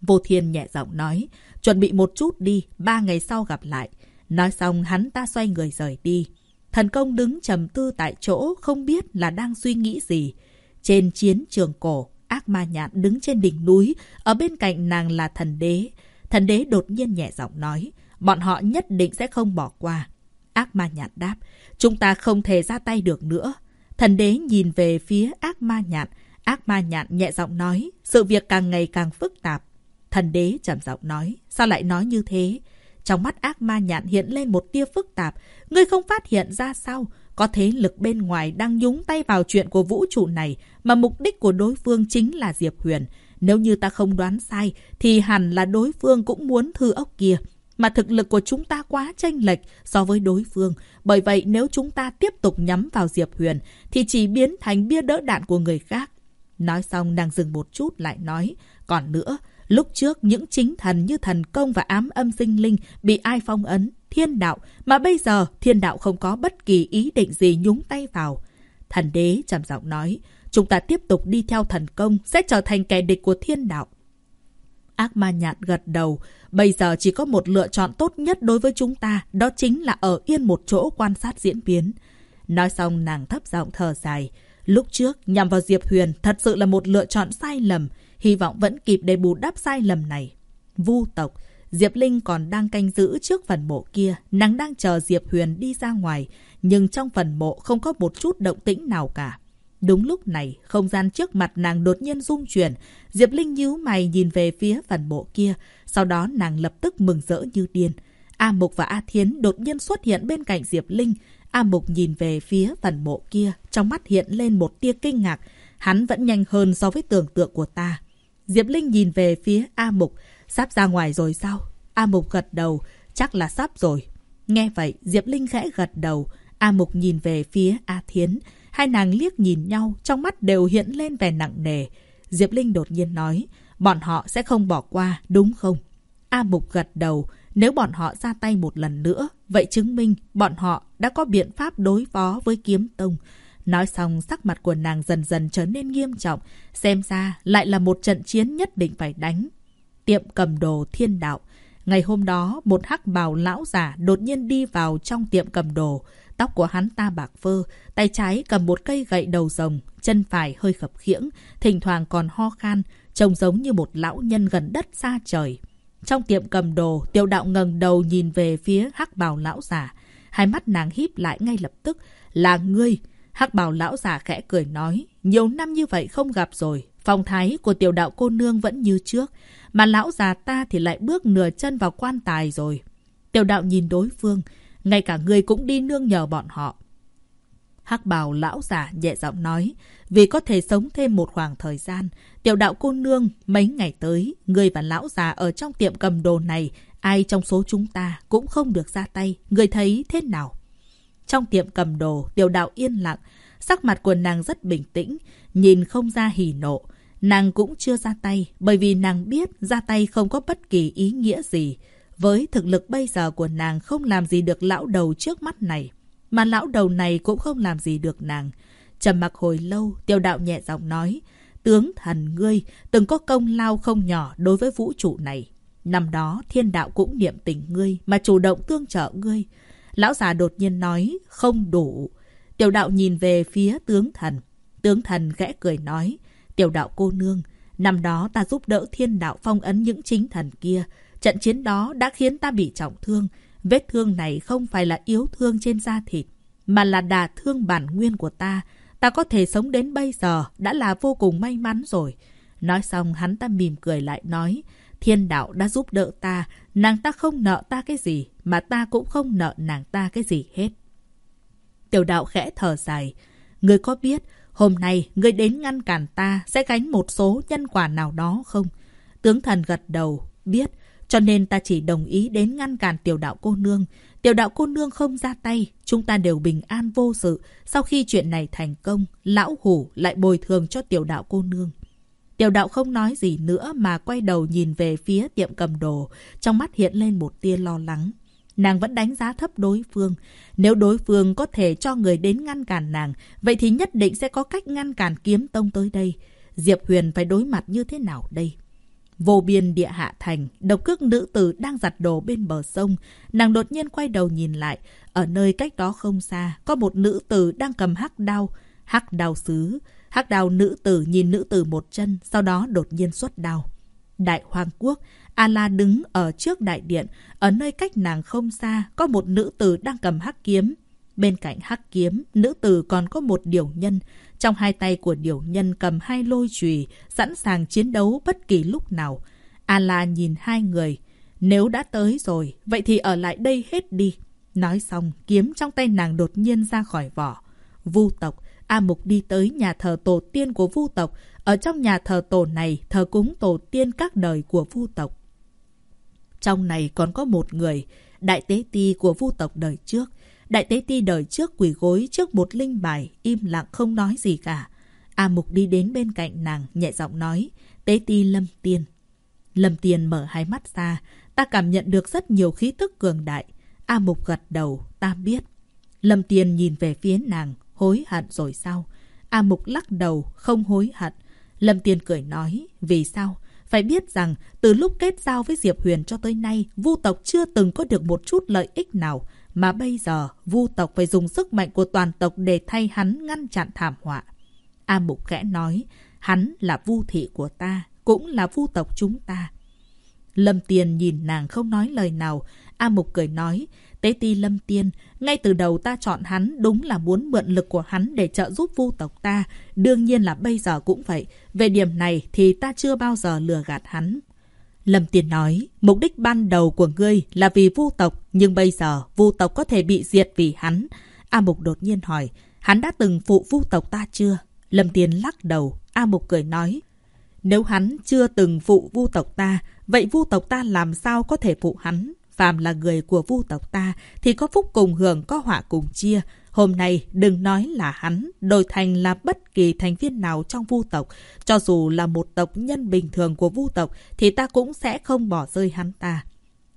Vô thiên nhẹ giọng nói, chuẩn bị một chút đi, ba ngày sau gặp lại. Nói xong hắn ta xoay người rời đi. Thần công đứng trầm tư tại chỗ, không biết là đang suy nghĩ gì. Trên chiến trường cổ, ác ma nhạn đứng trên đỉnh núi, ở bên cạnh nàng là thần đế. Thần đế đột nhiên nhẹ giọng nói, bọn họ nhất định sẽ không bỏ qua. Ác ma nhạn đáp, chúng ta không thể ra tay được nữa. Thần đế nhìn về phía ác ma nhạn. Ác ma nhạn nhẹ giọng nói, sự việc càng ngày càng phức tạp. Thần đế trầm giọng nói, sao lại nói như thế? Trong mắt ác ma nhạn hiện lên một tia phức tạp. Ngươi không phát hiện ra sao? Có thế lực bên ngoài đang nhúng tay vào chuyện của vũ trụ này, mà mục đích của đối phương chính là Diệp Huyền. Nếu như ta không đoán sai, thì hẳn là đối phương cũng muốn thư ốc kia mà thực lực của chúng ta quá chênh lệch so với đối phương. Bởi vậy nếu chúng ta tiếp tục nhắm vào Diệp Huyền thì chỉ biến thành bia đỡ đạn của người khác. Nói xong nàng dừng một chút lại nói, còn nữa, lúc trước những chính thần như thần công và ám âm sinh linh bị ai phong ấn, thiên đạo, mà bây giờ thiên đạo không có bất kỳ ý định gì nhúng tay vào. Thần đế trầm giọng nói, chúng ta tiếp tục đi theo thần công sẽ trở thành kẻ địch của thiên đạo. Ác ma nhạn gật đầu. Bây giờ chỉ có một lựa chọn tốt nhất đối với chúng ta, đó chính là ở yên một chỗ quan sát diễn biến. Nói xong nàng thấp giọng thở dài. Lúc trước, nhằm vào Diệp Huyền thật sự là một lựa chọn sai lầm. Hy vọng vẫn kịp để bù đắp sai lầm này. Vu tộc, Diệp Linh còn đang canh giữ trước phần mộ kia. Nàng đang chờ Diệp Huyền đi ra ngoài. Nhưng trong phần mộ không có một chút động tĩnh nào cả. Đúng lúc này, không gian trước mặt nàng đột nhiên rung chuyển. Diệp Linh nhíu mày nhìn về phía phần mộ kia. Sau đó nàng lập tức mừng rỡ như điên. A Mục và A Thiến đột nhiên xuất hiện bên cạnh Diệp Linh. A Mục nhìn về phía phần mộ kia. Trong mắt hiện lên một tia kinh ngạc. Hắn vẫn nhanh hơn so với tưởng tượng của ta. Diệp Linh nhìn về phía A Mục. Sắp ra ngoài rồi sao? A Mục gật đầu. Chắc là sắp rồi. Nghe vậy, Diệp Linh khẽ gật đầu. A Mục nhìn về phía A Thiến. Hai nàng liếc nhìn nhau, trong mắt đều hiện lên vẻ nặng nề. Diệp Linh đột nhiên nói, bọn họ sẽ không bỏ qua, đúng không? A Mục gật đầu, nếu bọn họ ra tay một lần nữa, vậy chứng minh bọn họ đã có biện pháp đối phó với kiếm tông. Nói xong, sắc mặt của nàng dần dần trở nên nghiêm trọng, xem ra lại là một trận chiến nhất định phải đánh. Tiệm cầm đồ thiên đạo. Ngày hôm đó, một hắc bào lão giả đột nhiên đi vào trong tiệm cầm đồ. Tóc của hắn ta bạc phơ, tay trái cầm một cây gậy đầu rồng, chân phải hơi khập khiễng, thỉnh thoảng còn ho khan, trông giống như một lão nhân gần đất xa trời. Trong tiệm cầm đồ, tiểu đạo ngẩng đầu nhìn về phía hắc bào lão giả. Hai mắt nàng híp lại ngay lập tức. Là ngươi! Hắc bào lão già khẽ cười nói, nhiều năm như vậy không gặp rồi, phong thái của tiểu đạo cô nương vẫn như trước, mà lão già ta thì lại bước nửa chân vào quan tài rồi. Tiểu đạo nhìn đối phương, ngay cả người cũng đi nương nhờ bọn họ. Hắc bào lão già nhẹ giọng nói, vì có thể sống thêm một khoảng thời gian, tiểu đạo cô nương mấy ngày tới, người và lão già ở trong tiệm cầm đồ này, ai trong số chúng ta cũng không được ra tay, người thấy thế nào? Trong tiệm cầm đồ, tiểu đạo yên lặng, sắc mặt của nàng rất bình tĩnh, nhìn không ra hỉ nộ. Nàng cũng chưa ra tay, bởi vì nàng biết ra tay không có bất kỳ ý nghĩa gì. Với thực lực bây giờ của nàng không làm gì được lão đầu trước mắt này. Mà lão đầu này cũng không làm gì được nàng. trầm mặc hồi lâu, tiêu đạo nhẹ giọng nói. Tướng thần ngươi từng có công lao không nhỏ đối với vũ trụ này. Năm đó thiên đạo cũng niệm tình ngươi mà chủ động tương trợ ngươi. Lão già đột nhiên nói không đủ. Tiểu đạo nhìn về phía tướng thần. Tướng thần khẽ cười nói. Tiểu đạo cô nương, năm đó ta giúp đỡ thiên đạo phong ấn những chính thần kia. Trận chiến đó đã khiến ta bị trọng thương. Vết thương này không phải là yếu thương trên da thịt, mà là đà thương bản nguyên của ta. Ta có thể sống đến bây giờ đã là vô cùng may mắn rồi. Nói xong hắn ta mỉm cười lại nói, thiên đạo đã giúp đỡ ta, nàng ta không nợ ta cái gì, mà ta cũng không nợ nàng ta cái gì hết. Tiểu đạo khẽ thở dài, người có biết hôm nay người đến ngăn cản ta sẽ gánh một số nhân quả nào đó không? Tướng thần gật đầu, biết, cho nên ta chỉ đồng ý đến ngăn cản tiểu đạo cô nương. Tiểu đạo cô nương không ra tay, chúng ta đều bình an vô sự. Sau khi chuyện này thành công, lão hủ lại bồi thường cho tiểu đạo cô nương. Tiểu đạo không nói gì nữa mà quay đầu nhìn về phía tiệm cầm đồ, trong mắt hiện lên một tia lo lắng. Nàng vẫn đánh giá thấp đối phương. Nếu đối phương có thể cho người đến ngăn cản nàng, vậy thì nhất định sẽ có cách ngăn cản kiếm tông tới đây. Diệp Huyền phải đối mặt như thế nào đây? Vô biên địa hạ thành, độc cước nữ tử đang giặt đồ bên bờ sông. Nàng đột nhiên quay đầu nhìn lại. Ở nơi cách đó không xa, có một nữ tử đang cầm hắc đao. Hắc đao sứ. Hắc đào nữ tử nhìn nữ tử một chân, sau đó đột nhiên xuất đào Đại Hoàng Quốc, A-la đứng ở trước đại điện. Ở nơi cách nàng không xa, có một nữ tử đang cầm hắc kiếm. Bên cạnh hắc kiếm, nữ tử còn có một điều nhân. Trong hai tay của điều nhân cầm hai lôi chùy, sẵn sàng chiến đấu bất kỳ lúc nào. A-la nhìn hai người. Nếu đã tới rồi, vậy thì ở lại đây hết đi. Nói xong, kiếm trong tay nàng đột nhiên ra khỏi vỏ. Vu tộc, A Mục đi tới nhà thờ tổ tiên của vu tộc. Ở trong nhà thờ tổ này, thờ cúng tổ tiên các đời của vu tộc. Trong này còn có một người, đại tế ti của vu tộc đời trước. Đại tế ti đời trước quỳ gối trước một linh bài, im lặng không nói gì cả. A Mục đi đến bên cạnh nàng, nhẹ giọng nói, tế ti lâm tiên. Lâm tiên mở hai mắt ra, ta cảm nhận được rất nhiều khí tức cường đại. A Mục gật đầu, ta biết. Lâm tiên nhìn về phía nàng, hối hận rồi sao? A Mục lắc đầu, không hối hận. Lâm tiên cười nói, vì sao? Phải biết rằng, từ lúc kết giao với Diệp Huyền cho tới nay, vu tộc chưa từng có được một chút lợi ích nào. Mà bây giờ, vu tộc phải dùng sức mạnh của toàn tộc để thay hắn ngăn chặn thảm họa. A Mục khẽ nói, hắn là vu thị của ta, cũng là vu tộc chúng ta. Lâm Tiên nhìn nàng không nói lời nào. A Mục cười nói, Tế ti Lâm Tiên, ngay từ đầu ta chọn hắn đúng là muốn mượn lực của hắn để trợ giúp vu tộc ta. Đương nhiên là bây giờ cũng vậy. Về điểm này thì ta chưa bao giờ lừa gạt hắn. Lâm Tiên nói, mục đích ban đầu của ngươi là vì vu tộc, nhưng bây giờ vu tộc có thể bị diệt vì hắn. A Mục đột nhiên hỏi, hắn đã từng phụ vu tộc ta chưa? Lâm Tiên lắc đầu, A Mục cười nói, nếu hắn chưa từng phụ vu tộc ta, vậy vu tộc ta làm sao có thể phụ hắn? Phàm là người của vu tộc ta thì có phúc cùng hưởng, có họa cùng chia. Hôm nay đừng nói là hắn, đổi thành là bất kỳ thành viên nào trong vu tộc. Cho dù là một tộc nhân bình thường của vu tộc thì ta cũng sẽ không bỏ rơi hắn ta.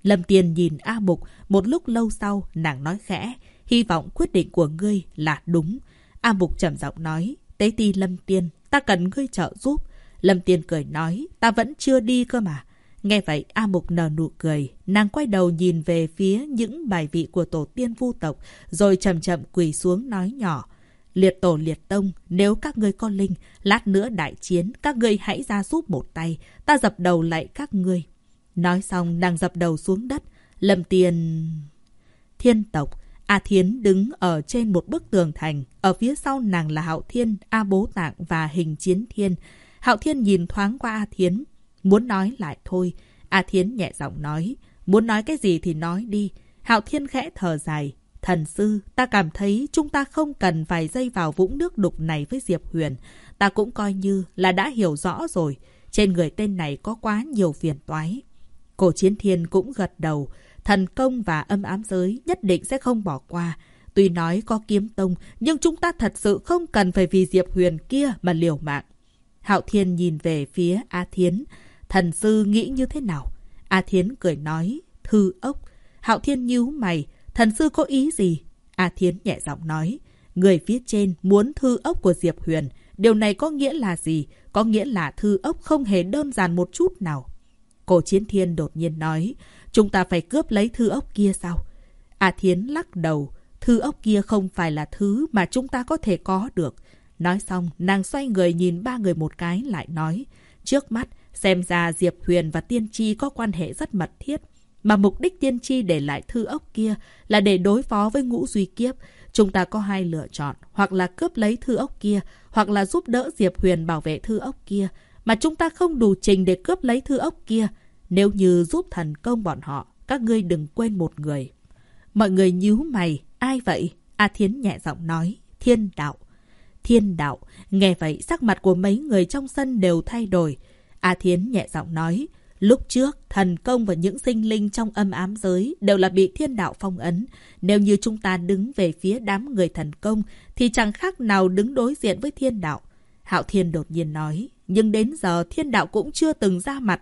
Lâm Tiên nhìn A Mục, một lúc lâu sau nàng nói khẽ, hy vọng quyết định của ngươi là đúng. A Mục trầm giọng nói, tế ti Lâm Tiên, ta cần ngươi trợ giúp. Lâm Tiên cười nói, ta vẫn chưa đi cơ mà. Nghe vậy, A Mục nở nụ cười. Nàng quay đầu nhìn về phía những bài vị của tổ tiên vu tộc, rồi chậm chậm quỳ xuống nói nhỏ. Liệt tổ liệt tông, nếu các ngươi có linh, lát nữa đại chiến, các ngươi hãy ra giúp một tay, ta dập đầu lại các ngươi. Nói xong, nàng dập đầu xuống đất. Lâm tiền... Thiên tộc, A Thiến đứng ở trên một bức tường thành, ở phía sau nàng là Hạo Thiên, A Bố Tạng và Hình Chiến Thiên. Hạo Thiên nhìn thoáng qua A Thiến, muốn nói lại thôi. A Thiến nhẹ giọng nói, muốn nói cái gì thì nói đi. Hạo Thiên khẽ thở dài, thần sư, ta cảm thấy chúng ta không cần phải dây vào vũng nước đục này với Diệp Huyền. Ta cũng coi như là đã hiểu rõ rồi, trên người tên này có quá nhiều phiền toái. Cổ Chiến Thiên cũng gật đầu, thần công và âm ám giới nhất định sẽ không bỏ qua. Tuy nói có kiếm tông, nhưng chúng ta thật sự không cần phải vì Diệp Huyền kia mà liều mạng. Hạo Thiên nhìn về phía A Thiến. Thần sư nghĩ như thế nào? A Thiến cười nói, thư ốc. Hạo Thiên nhíu mày, thần sư có ý gì? A Thiến nhẹ giọng nói, người phía trên muốn thư ốc của Diệp Huyền. Điều này có nghĩa là gì? Có nghĩa là thư ốc không hề đơn giản một chút nào. Cổ Chiến Thiên đột nhiên nói, chúng ta phải cướp lấy thư ốc kia sao? A Thiến lắc đầu, thư ốc kia không phải là thứ mà chúng ta có thể có được. Nói xong, nàng xoay người nhìn ba người một cái lại nói, trước mắt, xem ra Diệp Huyền và Tiên Tri có quan hệ rất mật thiết. Mà mục đích Tiên Tri để lại thư ốc kia là để đối phó với ngũ duy kiếp. Chúng ta có hai lựa chọn, hoặc là cướp lấy thư ốc kia, hoặc là giúp đỡ Diệp Huyền bảo vệ thư ốc kia. Mà chúng ta không đủ trình để cướp lấy thư ốc kia. Nếu như giúp thần công bọn họ, các ngươi đừng quên một người. Mọi người nhíu mày, ai vậy? A Thiến nhẹ giọng nói, thiên đạo. Thiên đạo, nghe vậy sắc mặt của mấy người trong sân đều thay đổi. A Thiến nhẹ giọng nói, lúc trước, thần công và những sinh linh trong âm ám giới đều là bị thiên đạo phong ấn. Nếu như chúng ta đứng về phía đám người thần công, thì chẳng khác nào đứng đối diện với thiên đạo. Hạo Thiên đột nhiên nói, nhưng đến giờ thiên đạo cũng chưa từng ra mặt.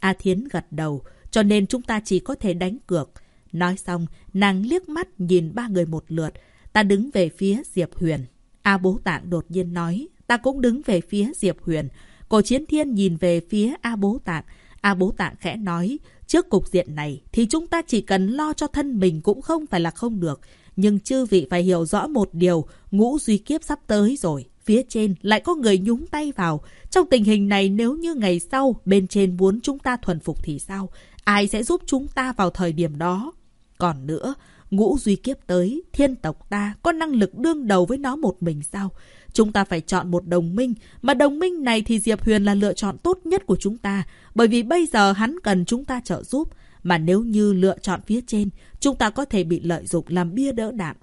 A Thiến gật đầu, cho nên chúng ta chỉ có thể đánh cược. Nói xong, nàng liếc mắt nhìn ba người một lượt. Ta đứng về phía Diệp Huyền. A Bố Tạng đột nhiên nói, ta cũng đứng về phía Diệp Huyền. Cổ Chiến Thiên nhìn về phía A Bố Tạng. A Bố Tạng khẽ nói, trước cục diện này thì chúng ta chỉ cần lo cho thân mình cũng không phải là không được. Nhưng chư vị phải hiểu rõ một điều, ngũ duy kiếp sắp tới rồi. Phía trên lại có người nhúng tay vào. Trong tình hình này nếu như ngày sau bên trên muốn chúng ta thuần phục thì sao? Ai sẽ giúp chúng ta vào thời điểm đó? Còn nữa, ngũ duy kiếp tới, thiên tộc ta có năng lực đương đầu với nó một mình sao? Chúng ta phải chọn một đồng minh, mà đồng minh này thì Diệp Huyền là lựa chọn tốt nhất của chúng ta, bởi vì bây giờ hắn cần chúng ta trợ giúp. Mà nếu như lựa chọn phía trên, chúng ta có thể bị lợi dụng làm bia đỡ đạn.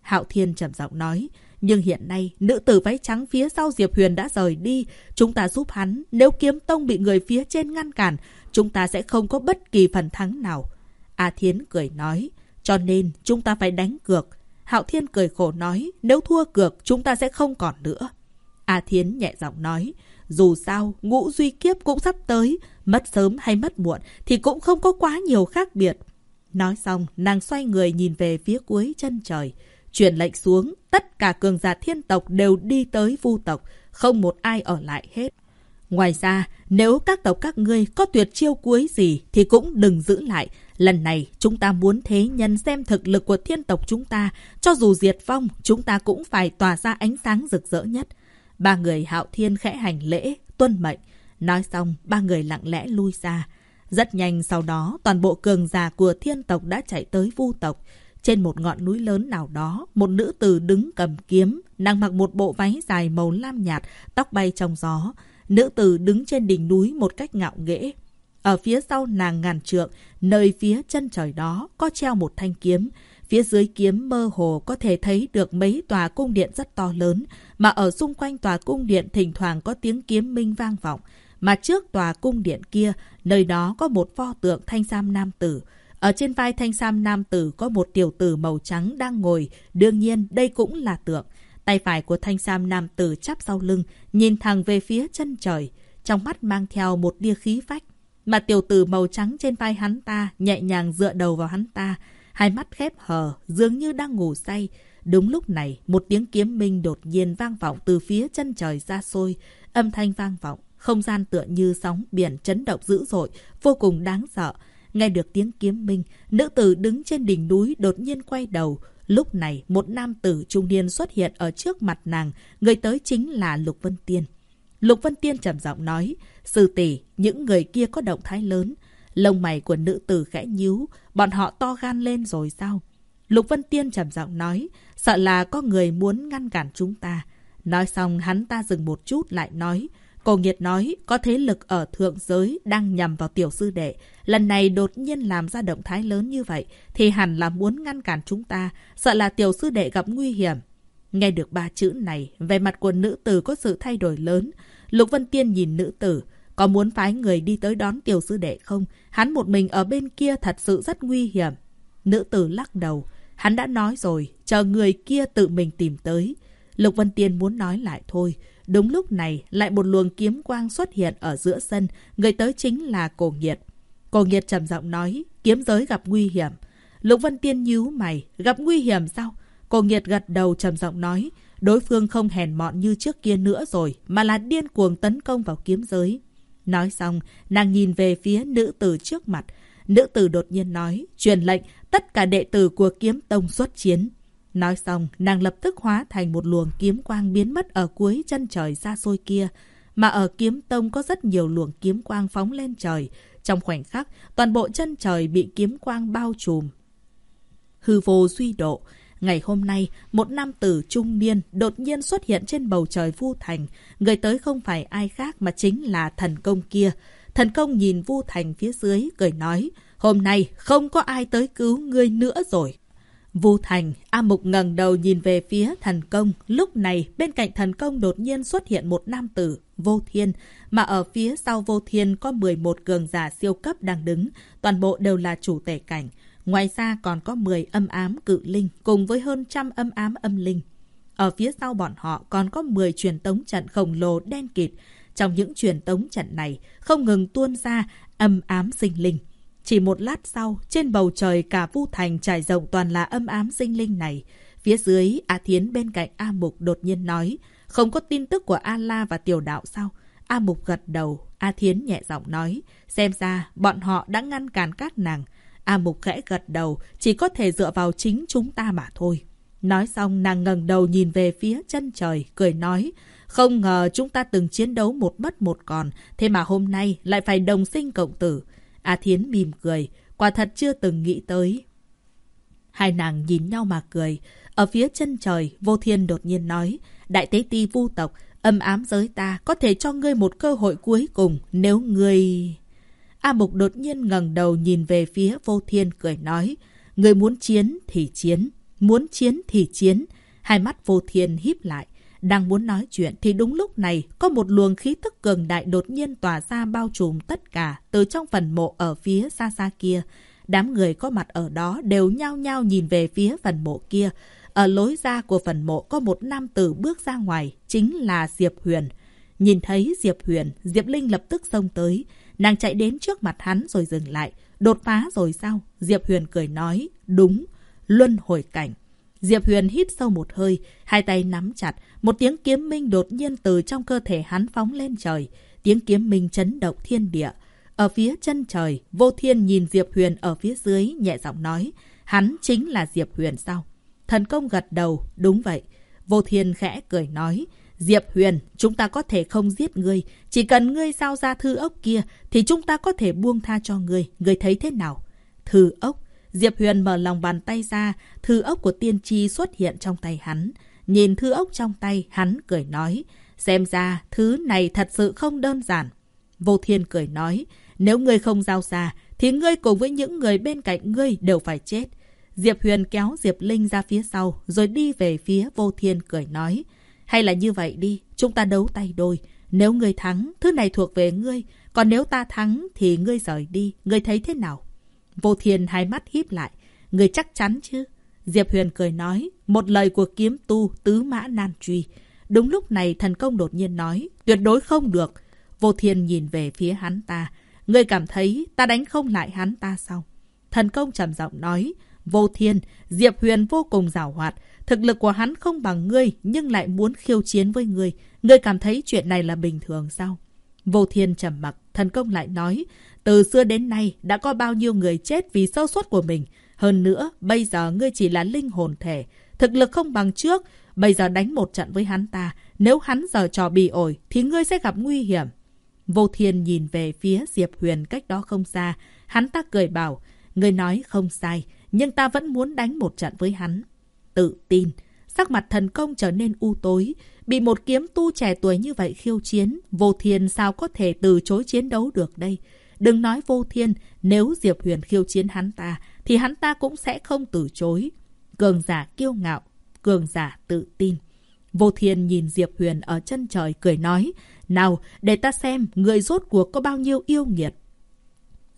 Hạo Thiên trầm giọng nói, nhưng hiện nay, nữ tử váy trắng phía sau Diệp Huyền đã rời đi. Chúng ta giúp hắn, nếu kiếm tông bị người phía trên ngăn cản, chúng ta sẽ không có bất kỳ phần thắng nào. A Thiến cười nói, cho nên chúng ta phải đánh cược. Hạo Thiên cười khổ nói, nếu thua cược chúng ta sẽ không còn nữa. A Thiến nhẹ giọng nói, dù sao, ngũ duy kiếp cũng sắp tới, mất sớm hay mất muộn thì cũng không có quá nhiều khác biệt. Nói xong, nàng xoay người nhìn về phía cuối chân trời. Truyền lệnh xuống, tất cả cường giả thiên tộc đều đi tới vu tộc, không một ai ở lại hết. Ngoài ra, nếu các tộc các ngươi có tuyệt chiêu cuối gì thì cũng đừng giữ lại. Lần này, chúng ta muốn thế nhân xem thực lực của thiên tộc chúng ta. Cho dù diệt vong, chúng ta cũng phải tỏa ra ánh sáng rực rỡ nhất. Ba người hạo thiên khẽ hành lễ, tuân mệnh. Nói xong, ba người lặng lẽ lui ra. Rất nhanh sau đó, toàn bộ cường giả của thiên tộc đã chạy tới vu tộc. Trên một ngọn núi lớn nào đó, một nữ tử đứng cầm kiếm, nàng mặc một bộ váy dài màu lam nhạt, tóc bay trong gió. Nữ tử đứng trên đỉnh núi một cách ngạo nghễ. Ở phía sau nàng ngàn trượng, nơi phía chân trời đó có treo một thanh kiếm. Phía dưới kiếm mơ hồ có thể thấy được mấy tòa cung điện rất to lớn, mà ở xung quanh tòa cung điện thỉnh thoảng có tiếng kiếm minh vang vọng. Mà trước tòa cung điện kia, nơi đó có một pho tượng thanh sam nam tử. Ở trên vai thanh sam nam tử có một tiểu tử màu trắng đang ngồi, đương nhiên đây cũng là tượng. Tay phải của thanh sam nam tử chắp sau lưng, nhìn thẳng về phía chân trời, trong mắt mang theo một tia khí phách. Mà tiểu tử màu trắng trên vai hắn ta nhẹ nhàng dựa đầu vào hắn ta, hai mắt khép hờ, dường như đang ngủ say. Đúng lúc này, một tiếng kiếm minh đột nhiên vang vọng từ phía chân trời ra xôi, âm thanh vang vọng, không gian tựa như sóng biển chấn động dữ dội, vô cùng đáng sợ. Nghe được tiếng kiếm minh, nữ tử đứng trên đỉnh núi đột nhiên quay đầu. Lúc này, một nam tử trung niên xuất hiện ở trước mặt nàng, người tới chính là Lục Vân Tiên. Lục Vân Tiên trầm giọng nói, sư tỷ, những người kia có động thái lớn. Lông mày của nữ tử khẽ nhíu, bọn họ to gan lên rồi sao? Lục Vân Tiên trầm giọng nói, sợ là có người muốn ngăn cản chúng ta. Nói xong hắn ta dừng một chút lại nói, Cổ Nghiệt nói có thế lực ở thượng giới đang nhằm vào tiểu sư đệ. Lần này đột nhiên làm ra động thái lớn như vậy thì hẳn là muốn ngăn cản chúng ta, sợ là tiểu sư đệ gặp nguy hiểm. Nghe được ba chữ này, về mặt của nữ tử có sự thay đổi lớn. Lục Vân Tiên nhìn nữ tử, có muốn phái người đi tới đón tiểu sư đệ không? Hắn một mình ở bên kia thật sự rất nguy hiểm. Nữ tử lắc đầu. Hắn đã nói rồi, chờ người kia tự mình tìm tới. Lục Vân Tiên muốn nói lại thôi. Đúng lúc này, lại một luồng kiếm quang xuất hiện ở giữa sân. Người tới chính là Cổ Nghiệt. Cổ Nghiệt trầm giọng nói, kiếm giới gặp nguy hiểm. Lục Vân Tiên nhíu mày, gặp nguy hiểm sao? Cổ Nghiệt gật đầu trầm giọng nói, đối phương không hèn mọn như trước kia nữa rồi, mà là điên cuồng tấn công vào kiếm giới. Nói xong, nàng nhìn về phía nữ tử trước mặt. Nữ tử đột nhiên nói, truyền lệnh, tất cả đệ tử của kiếm tông xuất chiến. Nói xong, nàng lập tức hóa thành một luồng kiếm quang biến mất ở cuối chân trời xa xôi kia. Mà ở kiếm tông có rất nhiều luồng kiếm quang phóng lên trời. Trong khoảnh khắc, toàn bộ chân trời bị kiếm quang bao trùm. Hư vô suy độ. Ngày hôm nay, một nam tử trung niên đột nhiên xuất hiện trên bầu trời Vu Thành. Người tới không phải ai khác mà chính là thần công kia. Thần công nhìn Vu Thành phía dưới, cười nói, hôm nay không có ai tới cứu ngươi nữa rồi. Vu Thành, A Mục ngẩng đầu nhìn về phía thần công. Lúc này, bên cạnh thần công đột nhiên xuất hiện một nam tử, Vô Thiên. Mà ở phía sau Vô Thiên có 11 cường giả siêu cấp đang đứng. Toàn bộ đều là chủ tể cảnh. Ngoài ra còn có 10 âm ám cự linh cùng với hơn trăm âm ám âm linh. Ở phía sau bọn họ còn có 10 truyền tống trận khổng lồ đen kịt. Trong những truyền tống trận này không ngừng tuôn ra âm ám sinh linh. Chỉ một lát sau, trên bầu trời cả vu thành trải rộng toàn là âm ám sinh linh này. Phía dưới, A Thiến bên cạnh A Mục đột nhiên nói, không có tin tức của A La và Tiểu Đạo sao? A Mục gật đầu, A Thiến nhẹ giọng nói, xem ra bọn họ đã ngăn cản các nàng. A Mục khẽ gật đầu, chỉ có thể dựa vào chính chúng ta mà thôi. Nói xong nàng ngẩng đầu nhìn về phía chân trời, cười nói, không ngờ chúng ta từng chiến đấu một mất một còn, thế mà hôm nay lại phải đồng sinh cộng tử. A Thiến mỉm cười, quả thật chưa từng nghĩ tới. Hai nàng nhìn nhau mà cười. Ở phía chân trời, Vô Thiên đột nhiên nói, Đại tế ti vu tộc, âm ám giới ta có thể cho ngươi một cơ hội cuối cùng nếu ngươi... A Mục đột nhiên ngẩng đầu nhìn về phía Vô Thiên cười nói, người muốn chiến thì chiến, muốn chiến thì chiến. Hai mắt Vô Thiên híp lại, đang muốn nói chuyện thì đúng lúc này có một luồng khí tức cường đại đột nhiên tỏa ra bao trùm tất cả từ trong phần mộ ở phía xa xa kia. Đám người có mặt ở đó đều nhao nhao nhìn về phía phần mộ kia. Ở lối ra của phần mộ có một nam tử bước ra ngoài, chính là Diệp Huyền. Nhìn thấy Diệp Huyền, Diệp Linh lập tức xông tới. Nàng chạy đến trước mặt hắn rồi dừng lại. Đột phá rồi sao? Diệp Huyền cười nói. Đúng, luân hồi cảnh. Diệp Huyền hít sâu một hơi, hai tay nắm chặt, một tiếng kiếm minh đột nhiên từ trong cơ thể hắn phóng lên trời. Tiếng kiếm minh chấn động thiên địa. Ở phía chân trời, vô thiên nhìn Diệp Huyền ở phía dưới, nhẹ giọng nói, hắn chính là Diệp Huyền sao? Thần công gật đầu, đúng vậy. Vô thiên khẽ cười nói, Diệp Huyền, chúng ta có thể không giết ngươi. Chỉ cần ngươi giao ra thư ốc kia, thì chúng ta có thể buông tha cho ngươi. Ngươi thấy thế nào? Thư ốc. Diệp Huyền mở lòng bàn tay ra, thư ốc của tiên tri xuất hiện trong tay hắn. Nhìn thư ốc trong tay, hắn cười nói. Xem ra, thứ này thật sự không đơn giản. Vô Thiên cười nói. Nếu ngươi không giao ra, thì ngươi cùng với những người bên cạnh ngươi đều phải chết. Diệp Huyền kéo Diệp Linh ra phía sau, rồi đi về phía Vô Thiên cười nói. Hay là như vậy đi, chúng ta đấu tay đôi. Nếu ngươi thắng, thứ này thuộc về ngươi. Còn nếu ta thắng, thì ngươi rời đi. Ngươi thấy thế nào? Vô Thiên hai mắt híp lại. Ngươi chắc chắn chứ? Diệp Huyền cười nói. Một lời của kiếm tu tứ mã nan truy. Đúng lúc này thần công đột nhiên nói. Tuyệt đối không được. Vô Thiên nhìn về phía hắn ta. Ngươi cảm thấy ta đánh không lại hắn ta sao? Thần công trầm giọng nói. Vô Thiên, Diệp Huyền vô cùng rào hoạt. Thực lực của hắn không bằng ngươi, nhưng lại muốn khiêu chiến với ngươi. Ngươi cảm thấy chuyện này là bình thường sao? Vô Thiên trầm mặc, thần công lại nói, từ xưa đến nay đã có bao nhiêu người chết vì sâu suất của mình. Hơn nữa, bây giờ ngươi chỉ là linh hồn thể. Thực lực không bằng trước, bây giờ đánh một trận với hắn ta. Nếu hắn giờ trò bị ổi, thì ngươi sẽ gặp nguy hiểm. Vô Thiên nhìn về phía Diệp Huyền cách đó không xa. Hắn ta cười bảo, ngươi nói không sai. nhưng ta vẫn muốn đánh một trận với hắn. Tự tin, sắc mặt thần công trở nên u tối. Bị một kiếm tu trẻ tuổi như vậy khiêu chiến, vô thiên sao có thể từ chối chiến đấu được đây. Đừng nói vô thiên, nếu Diệp Huyền khiêu chiến hắn ta, thì hắn ta cũng sẽ không từ chối. Cường giả kiêu ngạo, cường giả tự tin. Vô thiên nhìn Diệp Huyền ở chân trời cười nói, nào, để ta xem người rốt cuộc có bao nhiêu yêu nghiệt.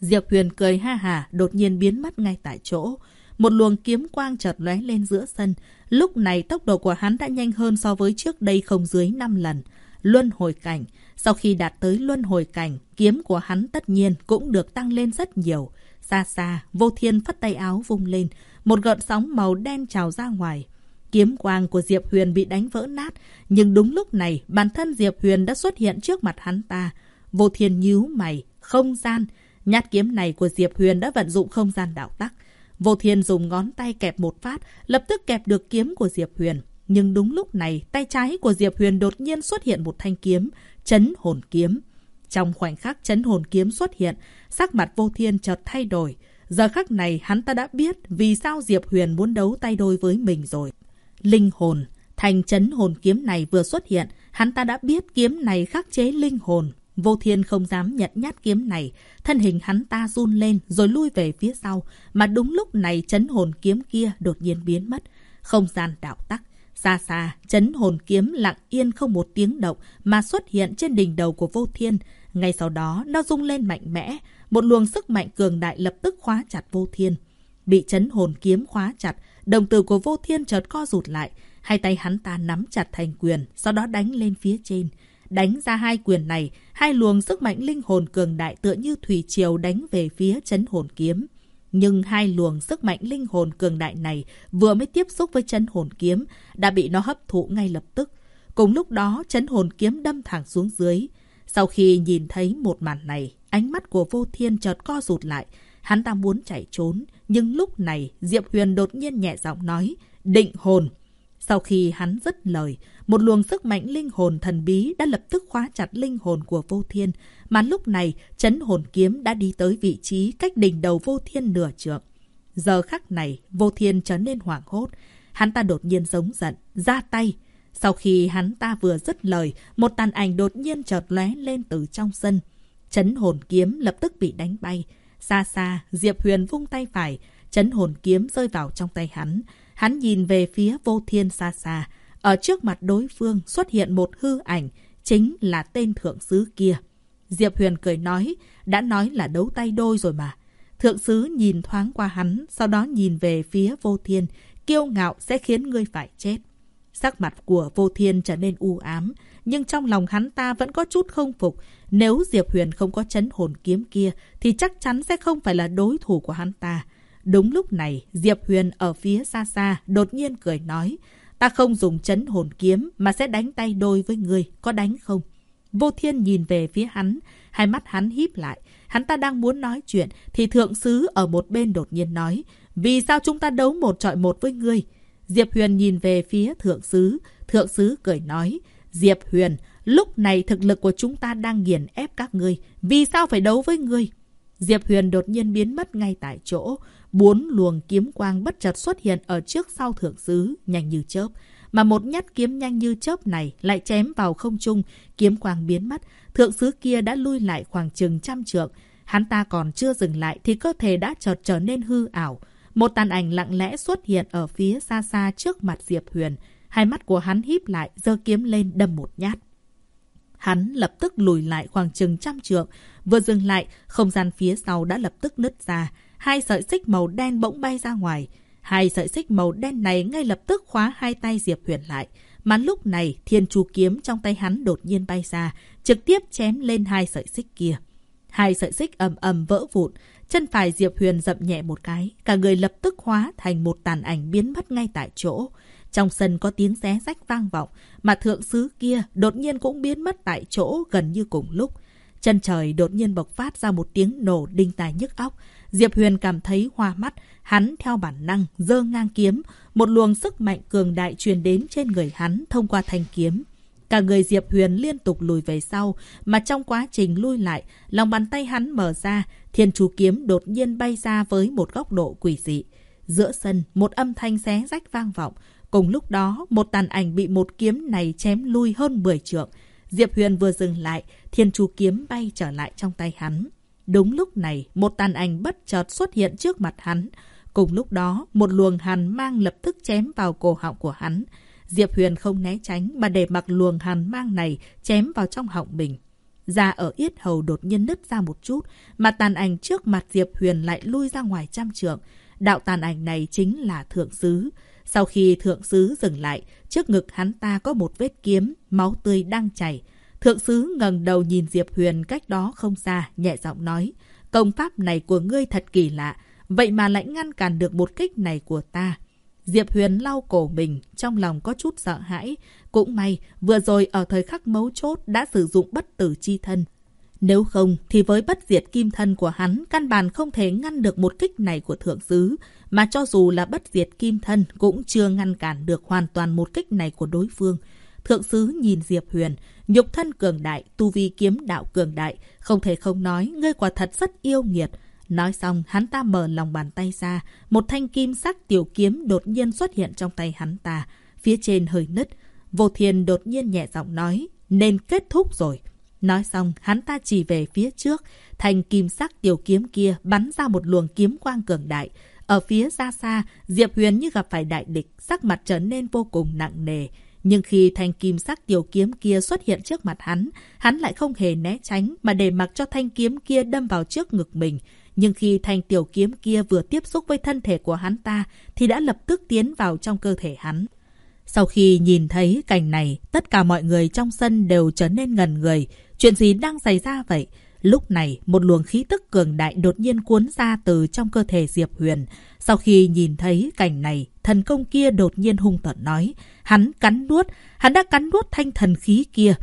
Diệp Huyền cười ha hà, đột nhiên biến mất ngay tại chỗ. Một luồng kiếm quang chợt lóe lên giữa sân. Lúc này tốc độ của hắn đã nhanh hơn so với trước đây không dưới 5 lần. Luân hồi cảnh. Sau khi đạt tới luân hồi cảnh, kiếm của hắn tất nhiên cũng được tăng lên rất nhiều. Xa xa, vô thiên phất tay áo vung lên. Một gợn sóng màu đen trào ra ngoài. Kiếm quang của Diệp Huyền bị đánh vỡ nát. Nhưng đúng lúc này, bản thân Diệp Huyền đã xuất hiện trước mặt hắn ta. Vô thiên nhíu mày, không gian. Nhát kiếm này của Diệp Huyền đã vận dụng không gian đạo tắc. Vô Thiên dùng ngón tay kẹp một phát, lập tức kẹp được kiếm của Diệp Huyền. Nhưng đúng lúc này, tay trái của Diệp Huyền đột nhiên xuất hiện một thanh kiếm, chấn hồn kiếm. Trong khoảnh khắc chấn hồn kiếm xuất hiện, sắc mặt Vô Thiên chợt thay đổi. Giờ khắc này hắn ta đã biết vì sao Diệp Huyền muốn đấu tay đôi với mình rồi. Linh hồn, thành chấn hồn kiếm này vừa xuất hiện, hắn ta đã biết kiếm này khắc chế linh hồn. Vô Thiên không dám nhận nhát kiếm này, thân hình hắn ta run lên rồi lui về phía sau, mà đúng lúc này chấn hồn kiếm kia đột nhiên biến mất. Không gian đạo tắc, xa xa, chấn hồn kiếm lặng yên không một tiếng động mà xuất hiện trên đỉnh đầu của Vô Thiên. Ngay sau đó, nó rung lên mạnh mẽ, một luồng sức mạnh cường đại lập tức khóa chặt Vô Thiên. Bị chấn hồn kiếm khóa chặt, đồng tử của Vô Thiên chợt co rụt lại, hai tay hắn ta nắm chặt thành quyền, sau đó đánh lên phía trên. Đánh ra hai quyền này, hai luồng sức mạnh linh hồn cường đại tựa như thủy triều đánh về phía chấn hồn kiếm. Nhưng hai luồng sức mạnh linh hồn cường đại này vừa mới tiếp xúc với chấn hồn kiếm, đã bị nó hấp thụ ngay lập tức. Cùng lúc đó, chấn hồn kiếm đâm thẳng xuống dưới. Sau khi nhìn thấy một màn này, ánh mắt của vô thiên chợt co rụt lại. Hắn ta muốn chạy trốn, nhưng lúc này Diệp Huyền đột nhiên nhẹ giọng nói, định hồn. Sau khi hắn dứt lời, một luồng sức mạnh linh hồn thần bí đã lập tức khóa chặt linh hồn của vô thiên, mà lúc này chấn hồn kiếm đã đi tới vị trí cách đỉnh đầu vô thiên nửa trượng. Giờ khắc này, vô thiên trở nên hoảng hốt. Hắn ta đột nhiên giống giận, ra tay. Sau khi hắn ta vừa dứt lời, một tàn ảnh đột nhiên chợt lóe lên từ trong sân. Chấn hồn kiếm lập tức bị đánh bay. Xa xa, Diệp Huyền vung tay phải, chấn hồn kiếm rơi vào trong tay hắn. Hắn nhìn về phía vô thiên xa xa. Ở trước mặt đối phương xuất hiện một hư ảnh, chính là tên thượng sứ kia. Diệp Huyền cười nói, đã nói là đấu tay đôi rồi mà. Thượng sứ nhìn thoáng qua hắn, sau đó nhìn về phía vô thiên, kiêu ngạo sẽ khiến ngươi phải chết. Sắc mặt của vô thiên trở nên u ám, nhưng trong lòng hắn ta vẫn có chút không phục. Nếu Diệp Huyền không có chấn hồn kiếm kia, thì chắc chắn sẽ không phải là đối thủ của hắn ta. Đúng lúc này, Diệp Huyền ở phía xa xa đột nhiên cười nói, ta không dùng chấn hồn kiếm mà sẽ đánh tay đôi với người, có đánh không? Vô Thiên nhìn về phía hắn, hai mắt hắn híp lại. Hắn ta đang muốn nói chuyện, thì thượng sứ ở một bên đột nhiên nói, vì sao chúng ta đấu một trọi một với ngươi? Diệp Huyền nhìn về phía thượng sứ, thượng sứ cười nói, Diệp Huyền, lúc này thực lực của chúng ta đang nghiền ép các ngươi, vì sao phải đấu với ngươi? Diệp Huyền đột nhiên biến mất ngay tại chỗ, Bốn luồng kiếm quang bất chợt xuất hiện ở trước sau thượng sứ, nhanh như chớp. Mà một nhát kiếm nhanh như chớp này lại chém vào không trung, kiếm quang biến mất. Thượng sứ kia đã lui lại khoảng chừng trăm trượng. Hắn ta còn chưa dừng lại thì cơ thể đã chợt trở nên hư ảo. Một tàn ảnh lặng lẽ xuất hiện ở phía xa xa trước mặt Diệp Huyền. Hai mắt của hắn híp lại, giơ kiếm lên đâm một nhát. Hắn lập tức lùi lại khoảng chừng trăm trượng. Vừa dừng lại, không gian phía sau đã lập tức nứt ra hai sợi xích màu đen bỗng bay ra ngoài. Hai sợi xích màu đen này ngay lập tức khóa hai tay Diệp Huyền lại. Mà lúc này, thiên chu kiếm trong tay hắn đột nhiên bay ra, trực tiếp chém lên hai sợi xích kia. Hai sợi xích ầm ầm vỡ vụn, chân phải Diệp Huyền dậm nhẹ một cái, cả người lập tức hóa thành một tàn ảnh biến mất ngay tại chỗ. Trong sân có tiếng xé rách vang vọng, mà thượng sứ kia đột nhiên cũng biến mất tại chỗ gần như cùng lúc. Chân trời đột nhiên bộc phát ra một tiếng nổ đinh tai nhức óc. Diệp Huyền cảm thấy hoa mắt, hắn theo bản năng giơ ngang kiếm, một luồng sức mạnh cường đại truyền đến trên người hắn thông qua thanh kiếm. Cả người Diệp Huyền liên tục lùi về sau, mà trong quá trình lui lại, lòng bàn tay hắn mở ra, thiên chú kiếm đột nhiên bay ra với một góc độ quỷ dị. Giữa sân, một âm thanh xé rách vang vọng. Cùng lúc đó, một tàn ảnh bị một kiếm này chém lui hơn 10 trượng. Diệp Huyền vừa dừng lại, thiên chú kiếm bay trở lại trong tay hắn. Đúng lúc này, một tàn ảnh bất chợt xuất hiện trước mặt hắn. Cùng lúc đó, một luồng hàn mang lập tức chém vào cổ họng của hắn. Diệp Huyền không né tránh mà để mặc luồng hàn mang này chém vào trong họng mình. Da ở yết hầu đột nhiên nứt ra một chút, mà tàn ảnh trước mặt Diệp Huyền lại lui ra ngoài trăm trượng. Đạo tàn ảnh này chính là Thượng Sứ. Sau khi Thượng Sứ dừng lại, trước ngực hắn ta có một vết kiếm, máu tươi đang chảy. Thượng Sứ ngẩng đầu nhìn Diệp Huyền cách đó không xa, nhẹ giọng nói. Công pháp này của ngươi thật kỳ lạ, vậy mà lại ngăn cản được một kích này của ta. Diệp Huyền lau cổ mình, trong lòng có chút sợ hãi. Cũng may, vừa rồi ở thời khắc mấu chốt đã sử dụng bất tử chi thân. Nếu không, thì với bất diệt kim thân của hắn, căn bản không thể ngăn được một kích này của thượng sứ. Mà cho dù là bất diệt kim thân, cũng chưa ngăn cản được hoàn toàn một kích này của đối phương. Thượng sứ nhìn Diệp Huyền, nhục thân cường đại, tu vi kiếm đạo cường đại, không thể không nói, ngươi quả thật rất yêu nghiệt. Nói xong, hắn ta mở lòng bàn tay ra, một thanh kim sắc tiểu kiếm đột nhiên xuất hiện trong tay hắn ta, phía trên hơi nứt. Vô Thiên đột nhiên nhẹ giọng nói, nên kết thúc rồi. Nói xong, hắn ta chỉ về phía trước, thanh kim sắc tiểu kiếm kia bắn ra một luồng kiếm quang cường đại. Ở phía xa xa, Diệp Huyền như gặp phải đại địch, sắc mặt trở nên vô cùng nặng nề. Nhưng khi thanh kim sắc tiểu kiếm kia xuất hiện trước mặt hắn, hắn lại không hề né tránh mà để mặc cho thanh kiếm kia đâm vào trước ngực mình. Nhưng khi thanh tiểu kiếm kia vừa tiếp xúc với thân thể của hắn ta thì đã lập tức tiến vào trong cơ thể hắn. Sau khi nhìn thấy cảnh này, tất cả mọi người trong sân đều trở nên ngần người. Chuyện gì đang xảy ra vậy? Lúc này, một luồng khí tức cường đại đột nhiên cuốn ra từ trong cơ thể Diệp Huyền. Sau khi nhìn thấy cảnh này, thần công kia đột nhiên hung tợn nói. Hắn cắn nuốt, hắn đã cắn nuốt thanh thần khí kia.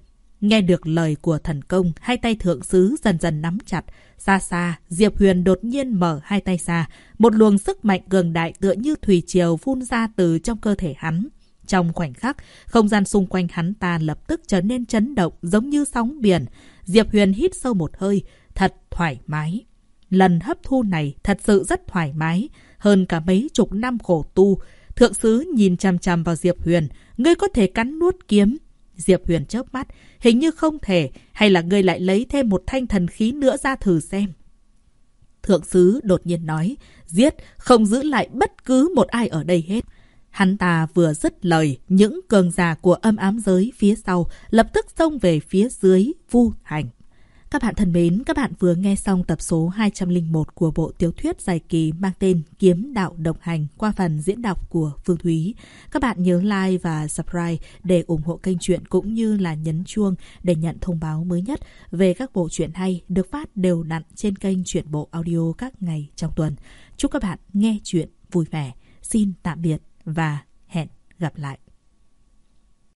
Nghe được lời của thần công, hai tay thượng sứ dần dần nắm chặt. Xa xa, Diệp Huyền đột nhiên mở hai tay ra. Một luồng sức mạnh cường đại tựa như thủy triều phun ra từ trong cơ thể hắn. Trong khoảnh khắc, không gian xung quanh hắn ta lập tức trở nên chấn động giống như sóng biển. Diệp Huyền hít sâu một hơi, thật thoải mái. Lần hấp thu này thật sự rất thoải mái, hơn cả mấy chục năm khổ tu. Thượng sứ nhìn chằm chằm vào Diệp Huyền, ngươi có thể cắn nuốt kiếm. Diệp Huyền chớp mắt, hình như không thể, hay là ngươi lại lấy thêm một thanh thần khí nữa ra thử xem. Thượng sứ đột nhiên nói, giết, không giữ lại bất cứ một ai ở đây hết. Hắn ta vừa dứt lời, những cường giả của âm ám giới phía sau lập tức xông về phía dưới vu hành. Các bạn thân mến, các bạn vừa nghe xong tập số 201 của bộ tiểu thuyết dài kỳ mang tên Kiếm Đạo Độc Hành qua phần diễn đọc của Phương Thúy. Các bạn nhớ like và subscribe để ủng hộ kênh truyện cũng như là nhấn chuông để nhận thông báo mới nhất về các bộ truyện hay được phát đều đặn trên kênh truyện bộ audio các ngày trong tuần. Chúc các bạn nghe chuyện vui vẻ. Xin tạm biệt và hẹn gặp lại.